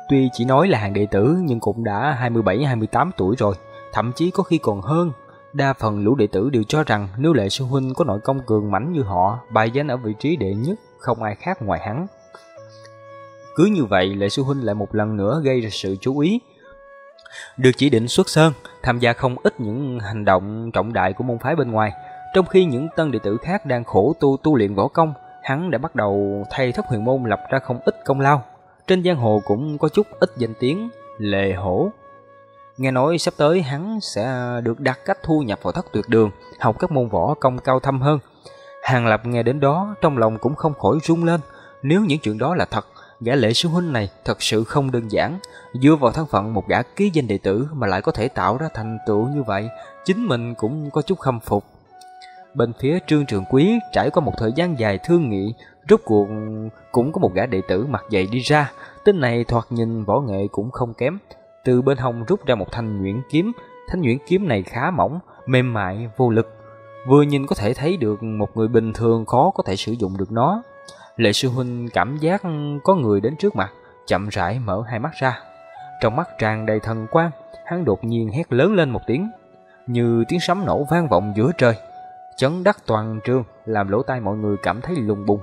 Tuy chỉ nói là hàng đệ tử nhưng cũng đã 27-28 tuổi rồi, thậm chí có khi còn hơn. Đa phần lũ đệ tử đều cho rằng nếu Lệ Sư Huynh có nội công cường mãnh như họ, bài danh ở vị trí đệ nhất, không ai khác ngoài hắn. Cứ như vậy, Lệ Sư Huynh lại một lần nữa gây ra sự chú ý. Được chỉ định xuất sơn, tham gia không ít những hành động trọng đại của môn phái bên ngoài, trong khi những tân đệ tử khác đang khổ tu tu luyện võ công, hắn đã bắt đầu thay thất huyền môn lập ra không ít công lao, trên giang hồ cũng có chút ít danh tiếng, lệ hổ. Nghe nói sắp tới hắn sẽ được đặt cách thu nhập vào thất tuyệt đường, học các môn võ công cao thâm hơn. Hàng Lập nghe đến đó, trong lòng cũng không khỏi rung lên. Nếu những chuyện đó là thật, gã lệ sư huynh này thật sự không đơn giản. Dựa vào thân phận một gã ký danh đệ tử mà lại có thể tạo ra thành tựu như vậy, chính mình cũng có chút khâm phục. Bên phía trương trường quý trải qua một thời gian dài thương nghị, Rốt cuộc cũng có một gã đệ tử mặt dày đi ra, tên này thoạt nhìn võ nghệ cũng không kém. Từ bên hông rút ra một thanh nhuyễn kiếm, Thanh nhuyễn kiếm này khá mỏng, mềm mại, vô lực. Vừa nhìn có thể thấy được một người bình thường khó có thể sử dụng được nó. Lệ sư huynh cảm giác có người đến trước mặt, chậm rãi mở hai mắt ra. Trong mắt tràn đầy thần quang, hắn đột nhiên hét lớn lên một tiếng, như tiếng sấm nổ vang vọng giữa trời, chấn đắc toàn trường, làm lỗ tai mọi người cảm thấy lùng bùng.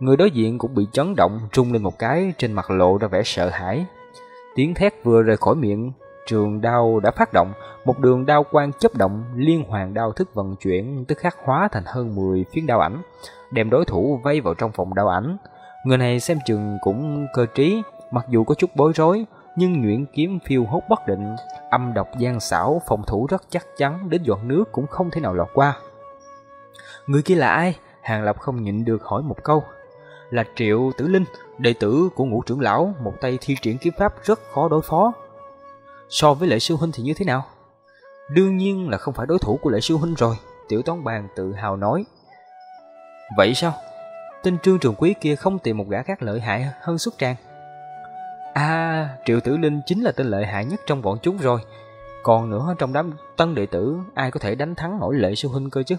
Người đối diện cũng bị chấn động, trung lên một cái, trên mặt lộ ra vẻ sợ hãi. Tiếng thét vừa rời khỏi miệng, trường đao đã phát động, một đường đao quang chấp động, liên hoàn đao thức vận chuyển, tức khắc hóa thành hơn 10 phiến đao ảnh, đem đối thủ vây vào trong phòng đao ảnh. Người này xem chừng cũng cơ trí, mặc dù có chút bối rối, nhưng nhuyễn kiếm phiêu hốt bất định, âm độc gian xảo, phòng thủ rất chắc chắn, đến giọt nước cũng không thể nào lọt qua. Người kia là ai? Hàng Lập không nhịn được hỏi một câu. Là Triệu Tử Linh, đệ tử của ngũ trưởng lão, một tay thi triển kiếm pháp rất khó đối phó. So với lệ sư huynh thì như thế nào? Đương nhiên là không phải đối thủ của lệ sư huynh rồi, tiểu toán bàn tự hào nói. Vậy sao? Tên trương trường quý kia không tìm một gã khác lợi hại hơn xuất trang. À, Triệu Tử Linh chính là tên lợi hại nhất trong bọn chúng rồi. Còn nữa trong đám tân đệ tử, ai có thể đánh thắng nổi lệ sư huynh cơ chứ?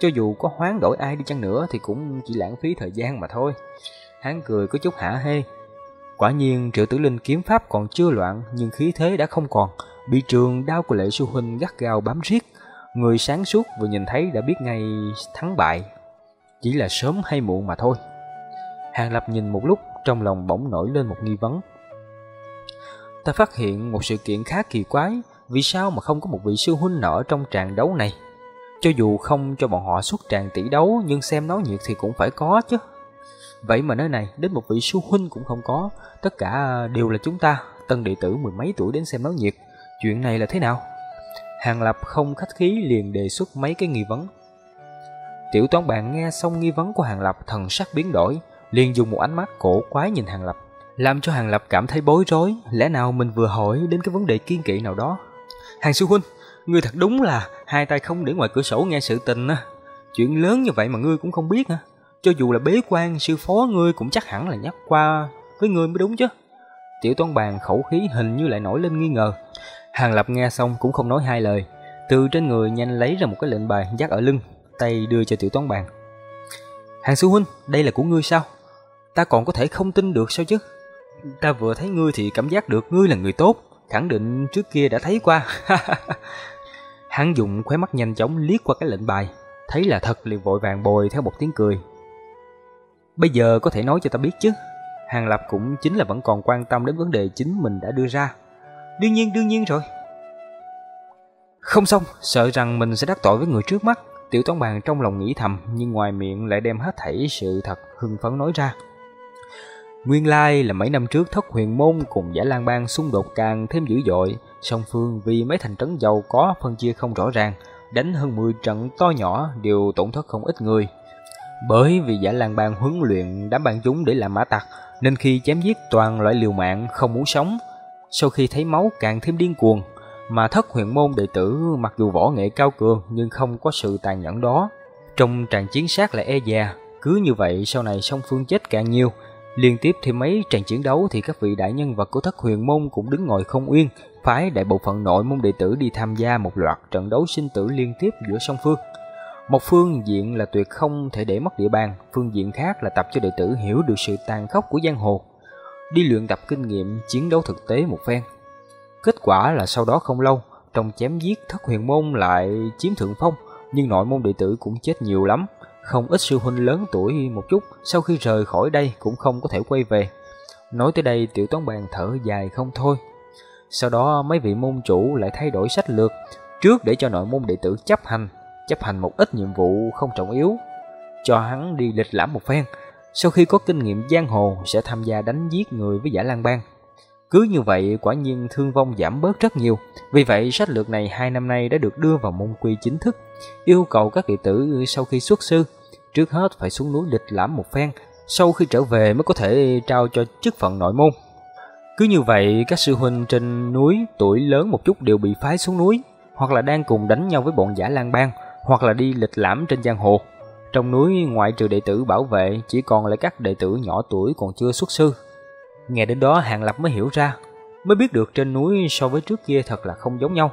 Cho dù có hoán đổi ai đi chăng nữa thì cũng chỉ lãng phí thời gian mà thôi. Hắn cười có chút hả hê. Quả nhiên Triệu Tử Linh kiếm pháp còn chưa loạn nhưng khí thế đã không còn, bị trường đao của lệ sư huynh gắt gao bám riết. Người sáng suốt vừa nhìn thấy đã biết ngay thắng bại. Chỉ là sớm hay muộn mà thôi. Hàng Lập nhìn một lúc, trong lòng bỗng nổi lên một nghi vấn. Ta phát hiện một sự kiện khá kỳ quái, vì sao mà không có một vị sư huynh nọ trong tràng đấu này? Cho dù không cho bọn họ xuất tràng tỷ đấu nhưng xem náo nhiệt thì cũng phải có chứ. Vậy mà nơi này đến một vị sư huynh cũng không có, tất cả đều là chúng ta, tân đệ tử mười mấy tuổi đến xem náo nhiệt. Chuyện này là thế nào? Hàng Lập không khách khí liền đề xuất mấy cái nghi vấn. Tiểu toán bạn nghe xong nghi vấn của Hàng Lập thần sắc biến đổi, liền dùng một ánh mắt cổ quái nhìn Hàng Lập, làm cho Hàng Lập cảm thấy bối rối, lẽ nào mình vừa hỏi đến cái vấn đề kiên kỵ nào đó. Hàng sư huynh, ngươi thật đúng là hai tay không để ngoài cửa sổ nghe sự tình á. Chuyện lớn như vậy mà ngươi cũng không biết hả? Cho dù là bế quan, sư phó ngươi cũng chắc hẳn là nhắc qua với ngươi mới đúng chứ. Tiểu toán bàn khẩu khí hình như lại nổi lên nghi ngờ. Hàng Lập nghe xong cũng không nói hai lời. Từ trên người nhanh lấy ra một cái lệnh bài dắt ở lưng, tay đưa cho tiểu toán bàn. Hàng sư huynh, đây là của ngươi sao? Ta còn có thể không tin được sao chứ? Ta vừa thấy ngươi thì cảm giác được ngươi là người tốt, khẳng định trước kia đã thấy qua. Hắn dùng khóe mắt nhanh chóng liếc qua cái lệnh bài, thấy là thật liền vội vàng bồi theo một tiếng cười. Bây giờ có thể nói cho ta biết chứ? Hàng Lập cũng chính là vẫn còn quan tâm đến vấn đề chính mình đã đưa ra. Đương nhiên, đương nhiên rồi. Không xong, sợ rằng mình sẽ đắc tội với người trước mắt. Tiểu toán bàn trong lòng nghĩ thầm, nhưng ngoài miệng lại đem hết thảy sự thật hưng phấn nói ra. Nguyên lai là mấy năm trước thất huyền môn cùng giả lang bang xung đột càng thêm dữ dội, song phương vì mấy thành trấn giàu có phân chia không rõ ràng, đánh hơn 10 trận to nhỏ đều tổn thất không ít người. Bởi vì giả lang bang huấn luyện đám bạn chúng để làm mã tặc, nên khi chém giết toàn loại liều mạng không muốn sống. Sau khi thấy máu càng thêm điên cuồng, mà thất huyền môn đệ tử mặc dù võ nghệ cao cường nhưng không có sự tàn nhẫn đó. Trong tràng chiến sát lại e dè, cứ như vậy sau này song phương chết càng nhiều, Liên tiếp thêm mấy trận chiến đấu thì các vị đại nhân vật của thất huyền môn cũng đứng ngồi không yên, phái đại bộ phận nội môn đệ tử đi tham gia một loạt trận đấu sinh tử liên tiếp giữa song phương. Một phương diện là tuyệt không thể để mất địa bàn, phương diện khác là tập cho đệ tử hiểu được sự tàn khốc của giang hồ, đi luyện tập kinh nghiệm chiến đấu thực tế một phen. Kết quả là sau đó không lâu, trong chém giết thất huyền môn lại chiếm thượng phong, nhưng nội môn đệ tử cũng chết nhiều lắm, không ít sư huynh lớn tuổi một chút, sau khi rời khỏi đây cũng không có thể quay về. Nói tới đây tiểu toán bàn thở dài không thôi. Sau đó mấy vị môn chủ lại thay đổi sách lược, trước để cho nội môn đệ tử chấp hành, chấp hành một ít nhiệm vụ không trọng yếu, cho hắn đi lịch lãm một phen. Sau khi có kinh nghiệm giang hồ sẽ tham gia đánh giết người với giả lang bang. Cứ như vậy quả nhiên thương vong giảm bớt rất nhiều. Vì vậy sách lược này hai năm nay đã được đưa vào môn quy chính thức, yêu cầu các đệ tử sau khi xuất sư, trước hết phải xuống núi lịch lãm một phen, sau khi trở về mới có thể trao cho chức phận nội môn. Cứ như vậy, các sư huynh trên núi tuổi lớn một chút đều bị phái xuống núi, hoặc là đang cùng đánh nhau với bọn giả lang bang, hoặc là đi lịch lãm trên giang hồ. Trong núi ngoại trừ đệ tử bảo vệ, chỉ còn lại các đệ tử nhỏ tuổi còn chưa xuất sư. Nghe đến đó Hàng Lập mới hiểu ra, mới biết được trên núi so với trước kia thật là không giống nhau.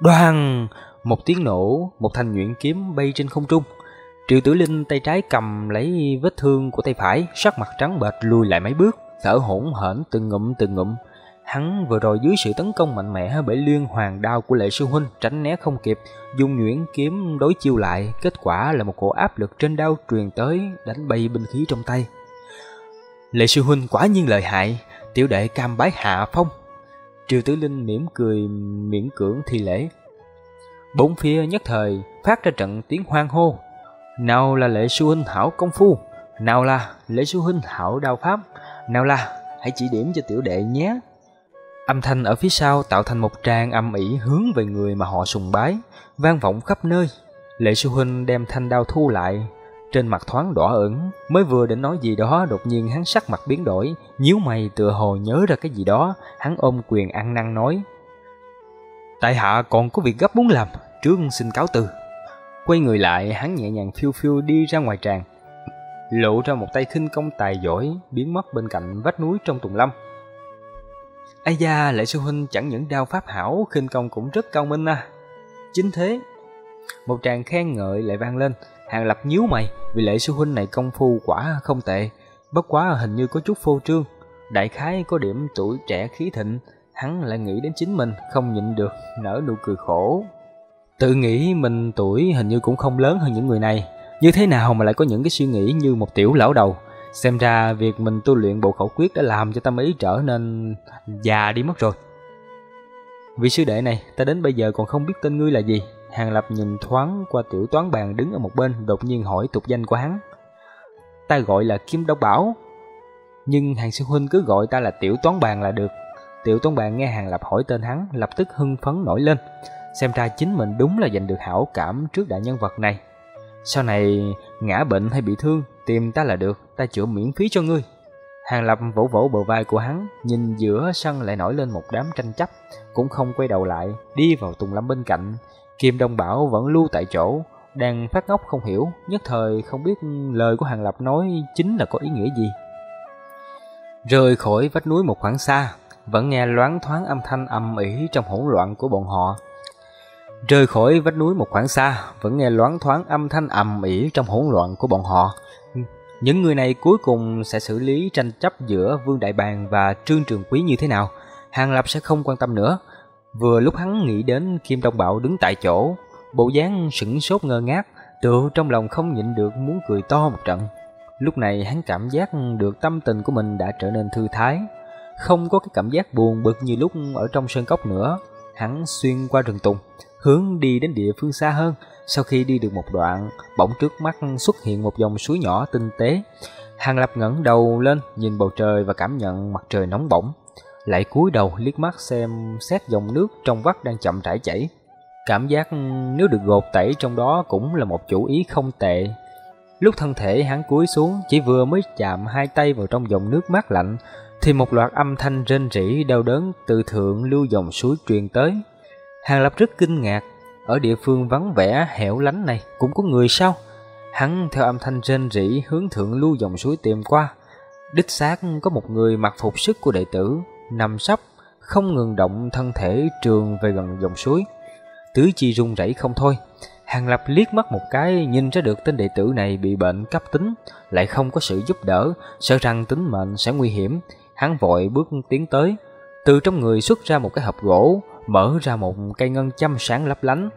Đoan! Một tiếng nổ, một thanh nhuyễn kiếm bay trên không trung. Triệu Tử Linh tay trái cầm lấy vết thương của tay phải, sắc mặt trắng bệch lùi lại mấy bước, thở hổn hển từng ngụm từng ngụm. Hắn vừa rồi dưới sự tấn công mạnh mẽ bởi liên hoàng đao của lệ sư huynh tránh né không kịp, dùng nhuyễn kiếm đối chiêu lại, kết quả là một cổ áp lực trên đao truyền tới, đánh bay binh khí trong tay. Lệ sư huynh quả nhiên lợi hại, tiểu đệ cam bái hạ phong. Triều Tử Linh mỉm cười miễn cưỡng thi lễ. Bốn phía nhất thời phát ra trận tiếng hoang hô. Nào là lệ sư huynh hảo công phu, nào là lệ sư huynh hảo đao pháp, nào là hãy chỉ điểm cho tiểu đệ nhé. Âm thanh ở phía sau tạo thành một tràng âm ỉ hướng về người mà họ sùng bái, vang vọng khắp nơi. Lệ sư huynh đem thanh đao thu lại, trên mặt thoáng đỏ ửng, mới vừa định nói gì đó, đột nhiên hắn sắc mặt biến đổi, nhíu mày tựa hồ nhớ ra cái gì đó, hắn ôm quyền ăn năn nói: "Tại hạ còn có việc gấp muốn làm, trước xin cáo từ." Quay người lại, hắn nhẹ nhàng phiêu phiêu đi ra ngoài tràng, lộ ra một tay khinh công tài giỏi, biến mất bên cạnh vách núi trong tùng lâm. Ây da, lệ sư huynh chẳng những đao pháp hảo, khinh công cũng rất cao minh à. Chính thế, một tràng khen ngợi lại vang lên, Hàng Lập nhíu mày, vì lệ sư huynh này công phu quả không tệ, bất quá hình như có chút phô trương. Đại khái có điểm tuổi trẻ khí thịnh, hắn lại nghĩ đến chính mình, không nhịn được, nở nụ cười khổ. Tự nghĩ mình tuổi hình như cũng không lớn hơn những người này, như thế nào mà lại có những cái suy nghĩ như một tiểu lão đầu. Xem ra việc mình tu luyện bộ khẩu quyết đã làm cho tâm ý trở nên già đi mất rồi. Vị sư đệ này, ta đến bây giờ còn không biết tên ngươi là gì, Hàng Lập nhìn thoáng qua tiểu toán bàn đứng ở một bên, đột nhiên hỏi tục danh của hắn. Ta gọi là Kim Đông Bảo, nhưng hàng sư huynh cứ gọi ta là tiểu toán bàn là được. Tiểu toán bàn nghe Hàng Lập hỏi tên hắn, lập tức hưng phấn nổi lên. Xem ra chính mình đúng là giành được hảo cảm trước đại nhân vật này. Sau này ngã bệnh hay bị thương, tìm ta là được, ta chữa miễn phí cho ngươi. Hàng Lập vỗ vỗ bờ vai của hắn, nhìn giữa sân lại nổi lên một đám tranh chấp, cũng không quay đầu lại, đi vào Tùng Lâm bên cạnh, Kim Đông Bảo vẫn lưu tại chỗ, đang phát ngốc không hiểu, nhất thời không biết lời của Hàng Lập nói chính là có ý nghĩa gì. Rời khỏi vách núi một khoảng xa, vẫn nghe loáng thoáng âm thanh âm ỉ trong hỗn loạn của bọn họ. Rời khỏi vách núi một khoảng xa, vẫn nghe loáng thoáng âm thanh ầm ĩ trong hỗn loạn của bọn họ. Những người này cuối cùng sẽ xử lý tranh chấp giữa Vương Đại Bàng và Trương Trường Quý như thế nào, Hàng Lập sẽ không quan tâm nữa. Vừa lúc hắn nghĩ đến Kim Đông Bảo đứng tại chỗ, bộ dáng sững sốt ngơ ngác, tự trong lòng không nhịn được muốn cười to một trận. Lúc này hắn cảm giác được tâm tình của mình đã trở nên thư thái, không có cái cảm giác buồn bực như lúc ở trong sơn cốc nữa. Hắn xuyên qua rừng tùng, hướng đi đến địa phương xa hơn. Sau khi đi được một đoạn, bỗng trước mắt xuất hiện một dòng suối nhỏ tinh tế. Hàng Lập ngẩng đầu lên, nhìn bầu trời và cảm nhận mặt trời nóng bỏng lại cúi đầu liếc mắt xem xét dòng nước trong vắt đang chậm rãi chảy. Cảm giác nếu được gột tẩy trong đó cũng là một chủ ý không tệ. Lúc thân thể hắn cúi xuống, chỉ vừa mới chạm hai tay vào trong dòng nước mát lạnh, thì một loạt âm thanh rên rỉ đau đớn từ thượng lưu dòng suối truyền tới. Hàng Lập rất kinh ngạc, ở địa phương vắng vẻ hẻo lánh này cũng có người sao? Hắn theo âm thanh rên rỉ hướng thượng lưu dòng suối tìm qua. Đích xác có một người mặc phục sức của đệ tử, nằm sấp, không ngừng động thân thể trường về gần dòng suối. Tứ chi run rẩy không thôi. Hàng Lập liếc mắt một cái nhìn ra được tên đệ tử này bị bệnh cấp tính, lại không có sự giúp đỡ, sợ rằng tính mệnh sẽ nguy hiểm. Hắn vội bước tiến tới, từ trong người xuất ra một cái hộp gỗ, mở ra một cây ngân châm sáng lấp lánh,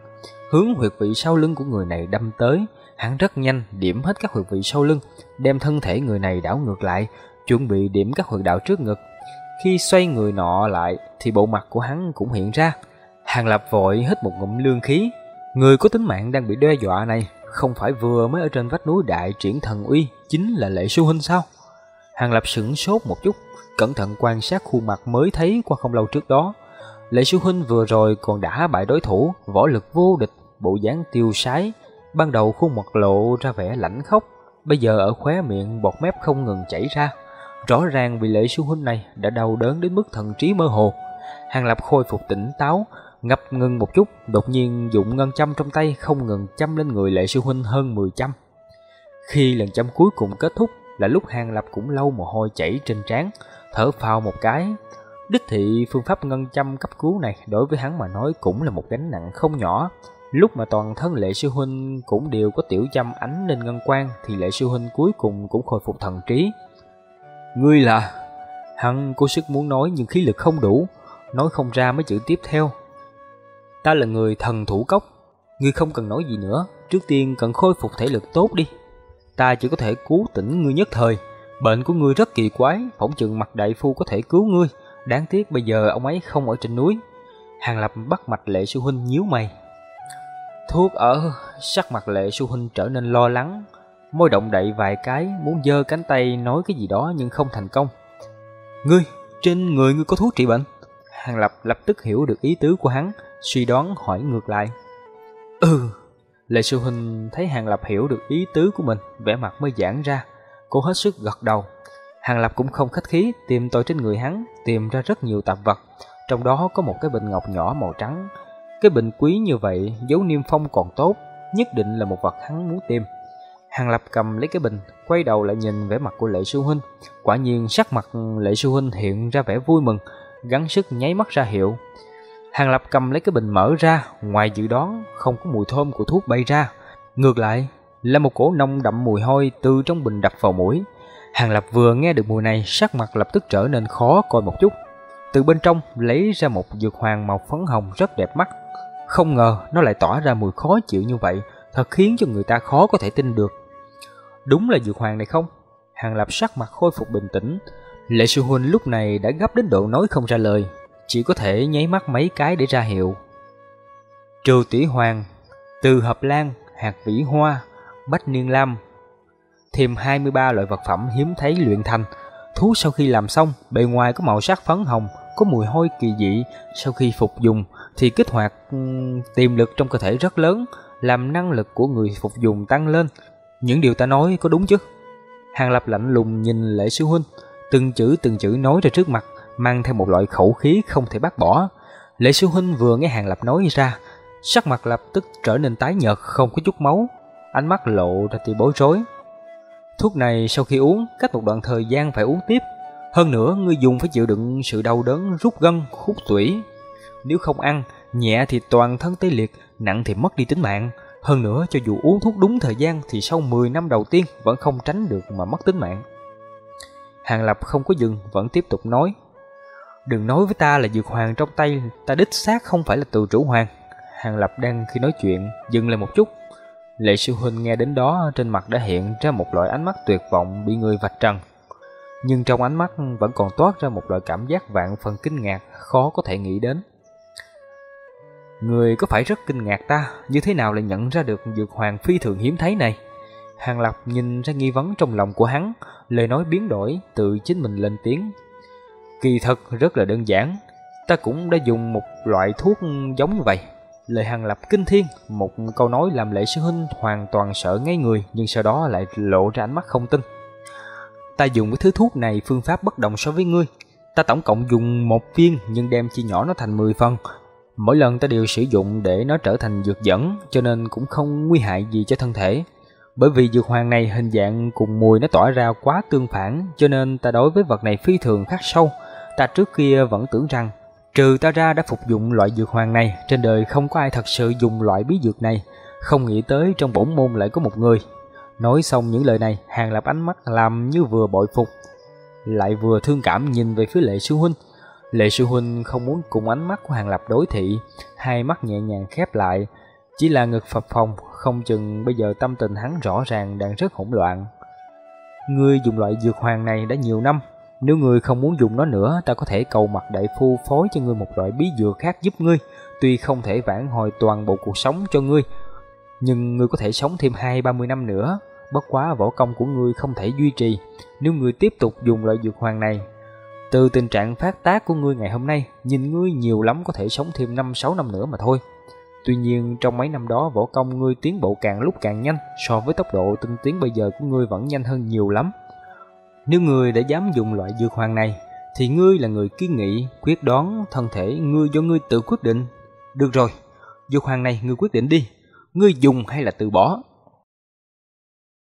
hướng huyệt vị sau lưng của người này đâm tới. Hắn rất nhanh điểm hết các huyệt vị sau lưng, đem thân thể người này đảo ngược lại, chuẩn bị điểm các huyệt đạo trước ngực, khi xoay người nọ lại thì bộ mặt của hắn cũng hiện ra. Hàng Lập vội hít một ngụm lương khí. Người có tính mạng đang bị đe dọa này không phải vừa mới ở trên vách núi đại triển thần uy, chính là Lệ Sư Huynh sao? Hàng Lập sững sốt một chút, cẩn thận quan sát khuôn mặt mới thấy qua không lâu trước đó. Lệ Sư Huynh vừa rồi còn đã bại đối thủ, võ lực vô địch, bộ dáng tiêu sái. Ban đầu khuôn mặt lộ ra vẻ lãnh khốc, bây giờ ở khóe miệng bọt mép không ngừng chảy ra. Rõ ràng vì lệ sư huynh này đã đau đớn đến mức thần trí mơ hồ. Hàng Lập khôi phục tỉnh táo, ngập ngừng một chút, đột nhiên dụng ngân châm trong tay không ngừng châm lên người lệ sư huynh hơn 10 châm. Khi lần châm cuối cùng kết thúc là lúc Hàng Lập cũng lâu mồ hôi chảy trên trán, thở phào một cái. Đích thị phương pháp ngân châm cấp cứu này đối với hắn mà nói cũng là một gánh nặng không nhỏ. Lúc mà toàn thân lệ sư huynh cũng đều có tiểu châm ánh lên ngân quang thì lệ sư huynh cuối cùng cũng khôi phục thần trí. Ngươi là... Hắn cố sức muốn nói nhưng khí lực không đủ, nói không ra mấy chữ tiếp theo. Ta là người thần thủ cốc, ngươi không cần nói gì nữa, trước tiên cần khôi phục thể lực tốt đi. Ta chỉ có thể cứu tỉnh ngươi nhất thời, bệnh của ngươi rất kỳ quái, phỏng chừng mặt đại phu có thể cứu ngươi, đáng tiếc bây giờ ông ấy không ở trên núi. Hàng Lập bắt mạch lệ sư huynh nhíu mày. Thuốc ở, sắc mặt lệ sư huynh trở nên lo lắng, môi động đậy vài cái, muốn giơ cánh tay nói cái gì đó nhưng không thành công. Ngươi, trên người ngươi có thuốc trị bệnh? Hàng Lập lập tức hiểu được ý tứ của hắn, suy đoán hỏi ngược lại. Ừ, Lệ Sư Huynh thấy Hàng Lập hiểu được ý tứ của mình, vẻ mặt mới giãn ra, cô hết sức gật đầu. Hàng Lập cũng không khách khí, tìm tôi trên người hắn, tìm ra rất nhiều tạp vật, trong đó có một cái bình ngọc nhỏ màu trắng. Cái bình quý như vậy, dấu niêm phong còn tốt, nhất định là một vật hắn muốn tìm. Hàng Lập cầm lấy cái bình, quay đầu lại nhìn vẻ mặt của Lệ Sư Huynh. Quả nhiên sắc mặt Lệ Sư Huynh hiện ra vẻ vui mừng, gắng sức nháy mắt ra hiệu. Hàng Lập cầm lấy cái bình mở ra, ngoài dự đoán không có mùi thơm của thuốc bay ra. Ngược lại là một cổ nông đậm mùi hôi từ trong bình đập vào mũi. Hàng Lập vừa nghe được mùi này, sắc mặt lập tức trở nên khó coi một chút. Từ bên trong lấy ra một dược hoàng màu phấn hồng rất đẹp mắt. Không ngờ nó lại tỏa ra mùi khó chịu như vậy, thật khiến cho người ta khó có thể tin được. Đúng là dược hoàng này không? Hàng Lập sắc mặt khôi phục bình tĩnh. Lệ sư huynh lúc này đã gấp đến độ nói không ra lời, chỉ có thể nháy mắt mấy cái để ra hiệu. Trừ tỷ hoàng, từ hợp lan, hạt vĩ hoa, bách niên lam, thêm 23 loại vật phẩm hiếm thấy luyện thành. Thú sau khi làm xong, bề ngoài có màu sắc phấn hồng, có mùi hôi kỳ dị, sau khi phục dùng thì kích hoạt tiềm lực trong cơ thể rất lớn, làm năng lực của người phục dùng tăng lên. Những điều ta nói có đúng chứ? Hàng Lập lạnh lùng nhìn Lệ Sư Huynh, từng chữ từng chữ nói ra trước mặt, mang theo một loại khẩu khí không thể bác bỏ. Lệ Sư Huynh vừa nghe Hàng Lập nói ra, sắc mặt lập tức trở nên tái nhợt không có chút máu, ánh mắt lộ ra tia bối rối. Thuốc này sau khi uống, cách một đoạn thời gian phải uống tiếp. Hơn nữa, người dùng phải chịu đựng sự đau đớn rút gân, khúc tủy. Nếu không ăn, nhẹ thì toàn thân tê liệt, nặng thì mất đi tính mạng. Hơn nữa, cho dù uống thuốc đúng thời gian thì sau 10 năm đầu tiên vẫn không tránh được mà mất tính mạng. Hàng Lập không có dừng, vẫn tiếp tục nói. Đừng nói với ta là dược hoàng trong tay, ta đích xác không phải là từ chủ hoàng. Hàng Lập đang khi nói chuyện, dừng lại một chút. Lệ sư huynh nghe đến đó trên mặt đã hiện ra một loại ánh mắt tuyệt vọng bị người vạch trần. Nhưng trong ánh mắt vẫn còn toát ra một loại cảm giác vạn phần kinh ngạc khó có thể nghĩ đến. Người có phải rất kinh ngạc ta, như thế nào lại nhận ra được dược hoàng phi thường hiếm thấy này? Hàng Lập nhìn ra nghi vấn trong lòng của hắn, lời nói biến đổi, tự chính mình lên tiếng. Kỳ thật rất là đơn giản, ta cũng đã dùng một loại thuốc giống như vậy. Lời Hàng Lập kinh thiên, một câu nói làm lệ sư huynh hoàn toàn sợ ngay người, nhưng sau đó lại lộ ra ánh mắt không tin. Ta dùng cái thứ thuốc này phương pháp bất đồng so với ngươi. Ta tổng cộng dùng một viên nhưng đem chia nhỏ nó thành 10 phần, Mỗi lần ta đều sử dụng để nó trở thành dược dẫn, cho nên cũng không nguy hại gì cho thân thể. Bởi vì dược hoàng này hình dạng cùng mùi nó tỏa ra quá tương phản, cho nên ta đối với vật này phi thường khắc sâu. Ta trước kia vẫn tưởng rằng, trừ ta ra đã phục dụng loại dược hoàng này, trên đời không có ai thật sự dùng loại bí dược này. Không nghĩ tới trong bổn môn lại có một người. Nói xong những lời này, Hàng Lập ánh mắt làm như vừa bội phục, lại vừa thương cảm nhìn về phía lệ sư huynh. Lệ sư huynh không muốn cùng ánh mắt của Hàng Lập đối thị, hai mắt nhẹ nhàng khép lại, chỉ là ngực phập phồng, không chừng bây giờ tâm tình hắn rõ ràng đang rất hỗn loạn. Ngươi dùng loại dược hoàng này đã nhiều năm, nếu ngươi không muốn dùng nó nữa, ta có thể cầu mặt đại phu phối cho ngươi một loại bí dược khác giúp ngươi, tuy không thể vãn hồi toàn bộ cuộc sống cho ngươi, nhưng ngươi có thể sống thêm hai ba mươi năm nữa. Bất quá võ công của ngươi không thể duy trì, nếu ngươi tiếp tục dùng loại dược hoàng này, từ tình trạng phát tác của ngươi ngày hôm nay, nhìn ngươi nhiều lắm có thể sống thêm 5-6 năm nữa mà thôi. Tuy nhiên trong mấy năm đó võ công ngươi tiến bộ càng lúc càng nhanh so với tốc độ tinh tiến bây giờ của ngươi vẫn nhanh hơn nhiều lắm. Nếu ngươi đã dám dùng loại dược hoàng này thì ngươi là người kiến nghị, quyết đoán, thân thể ngươi do ngươi tự quyết định. Được rồi, dược hoàng này ngươi quyết định đi, ngươi dùng hay là từ bỏ.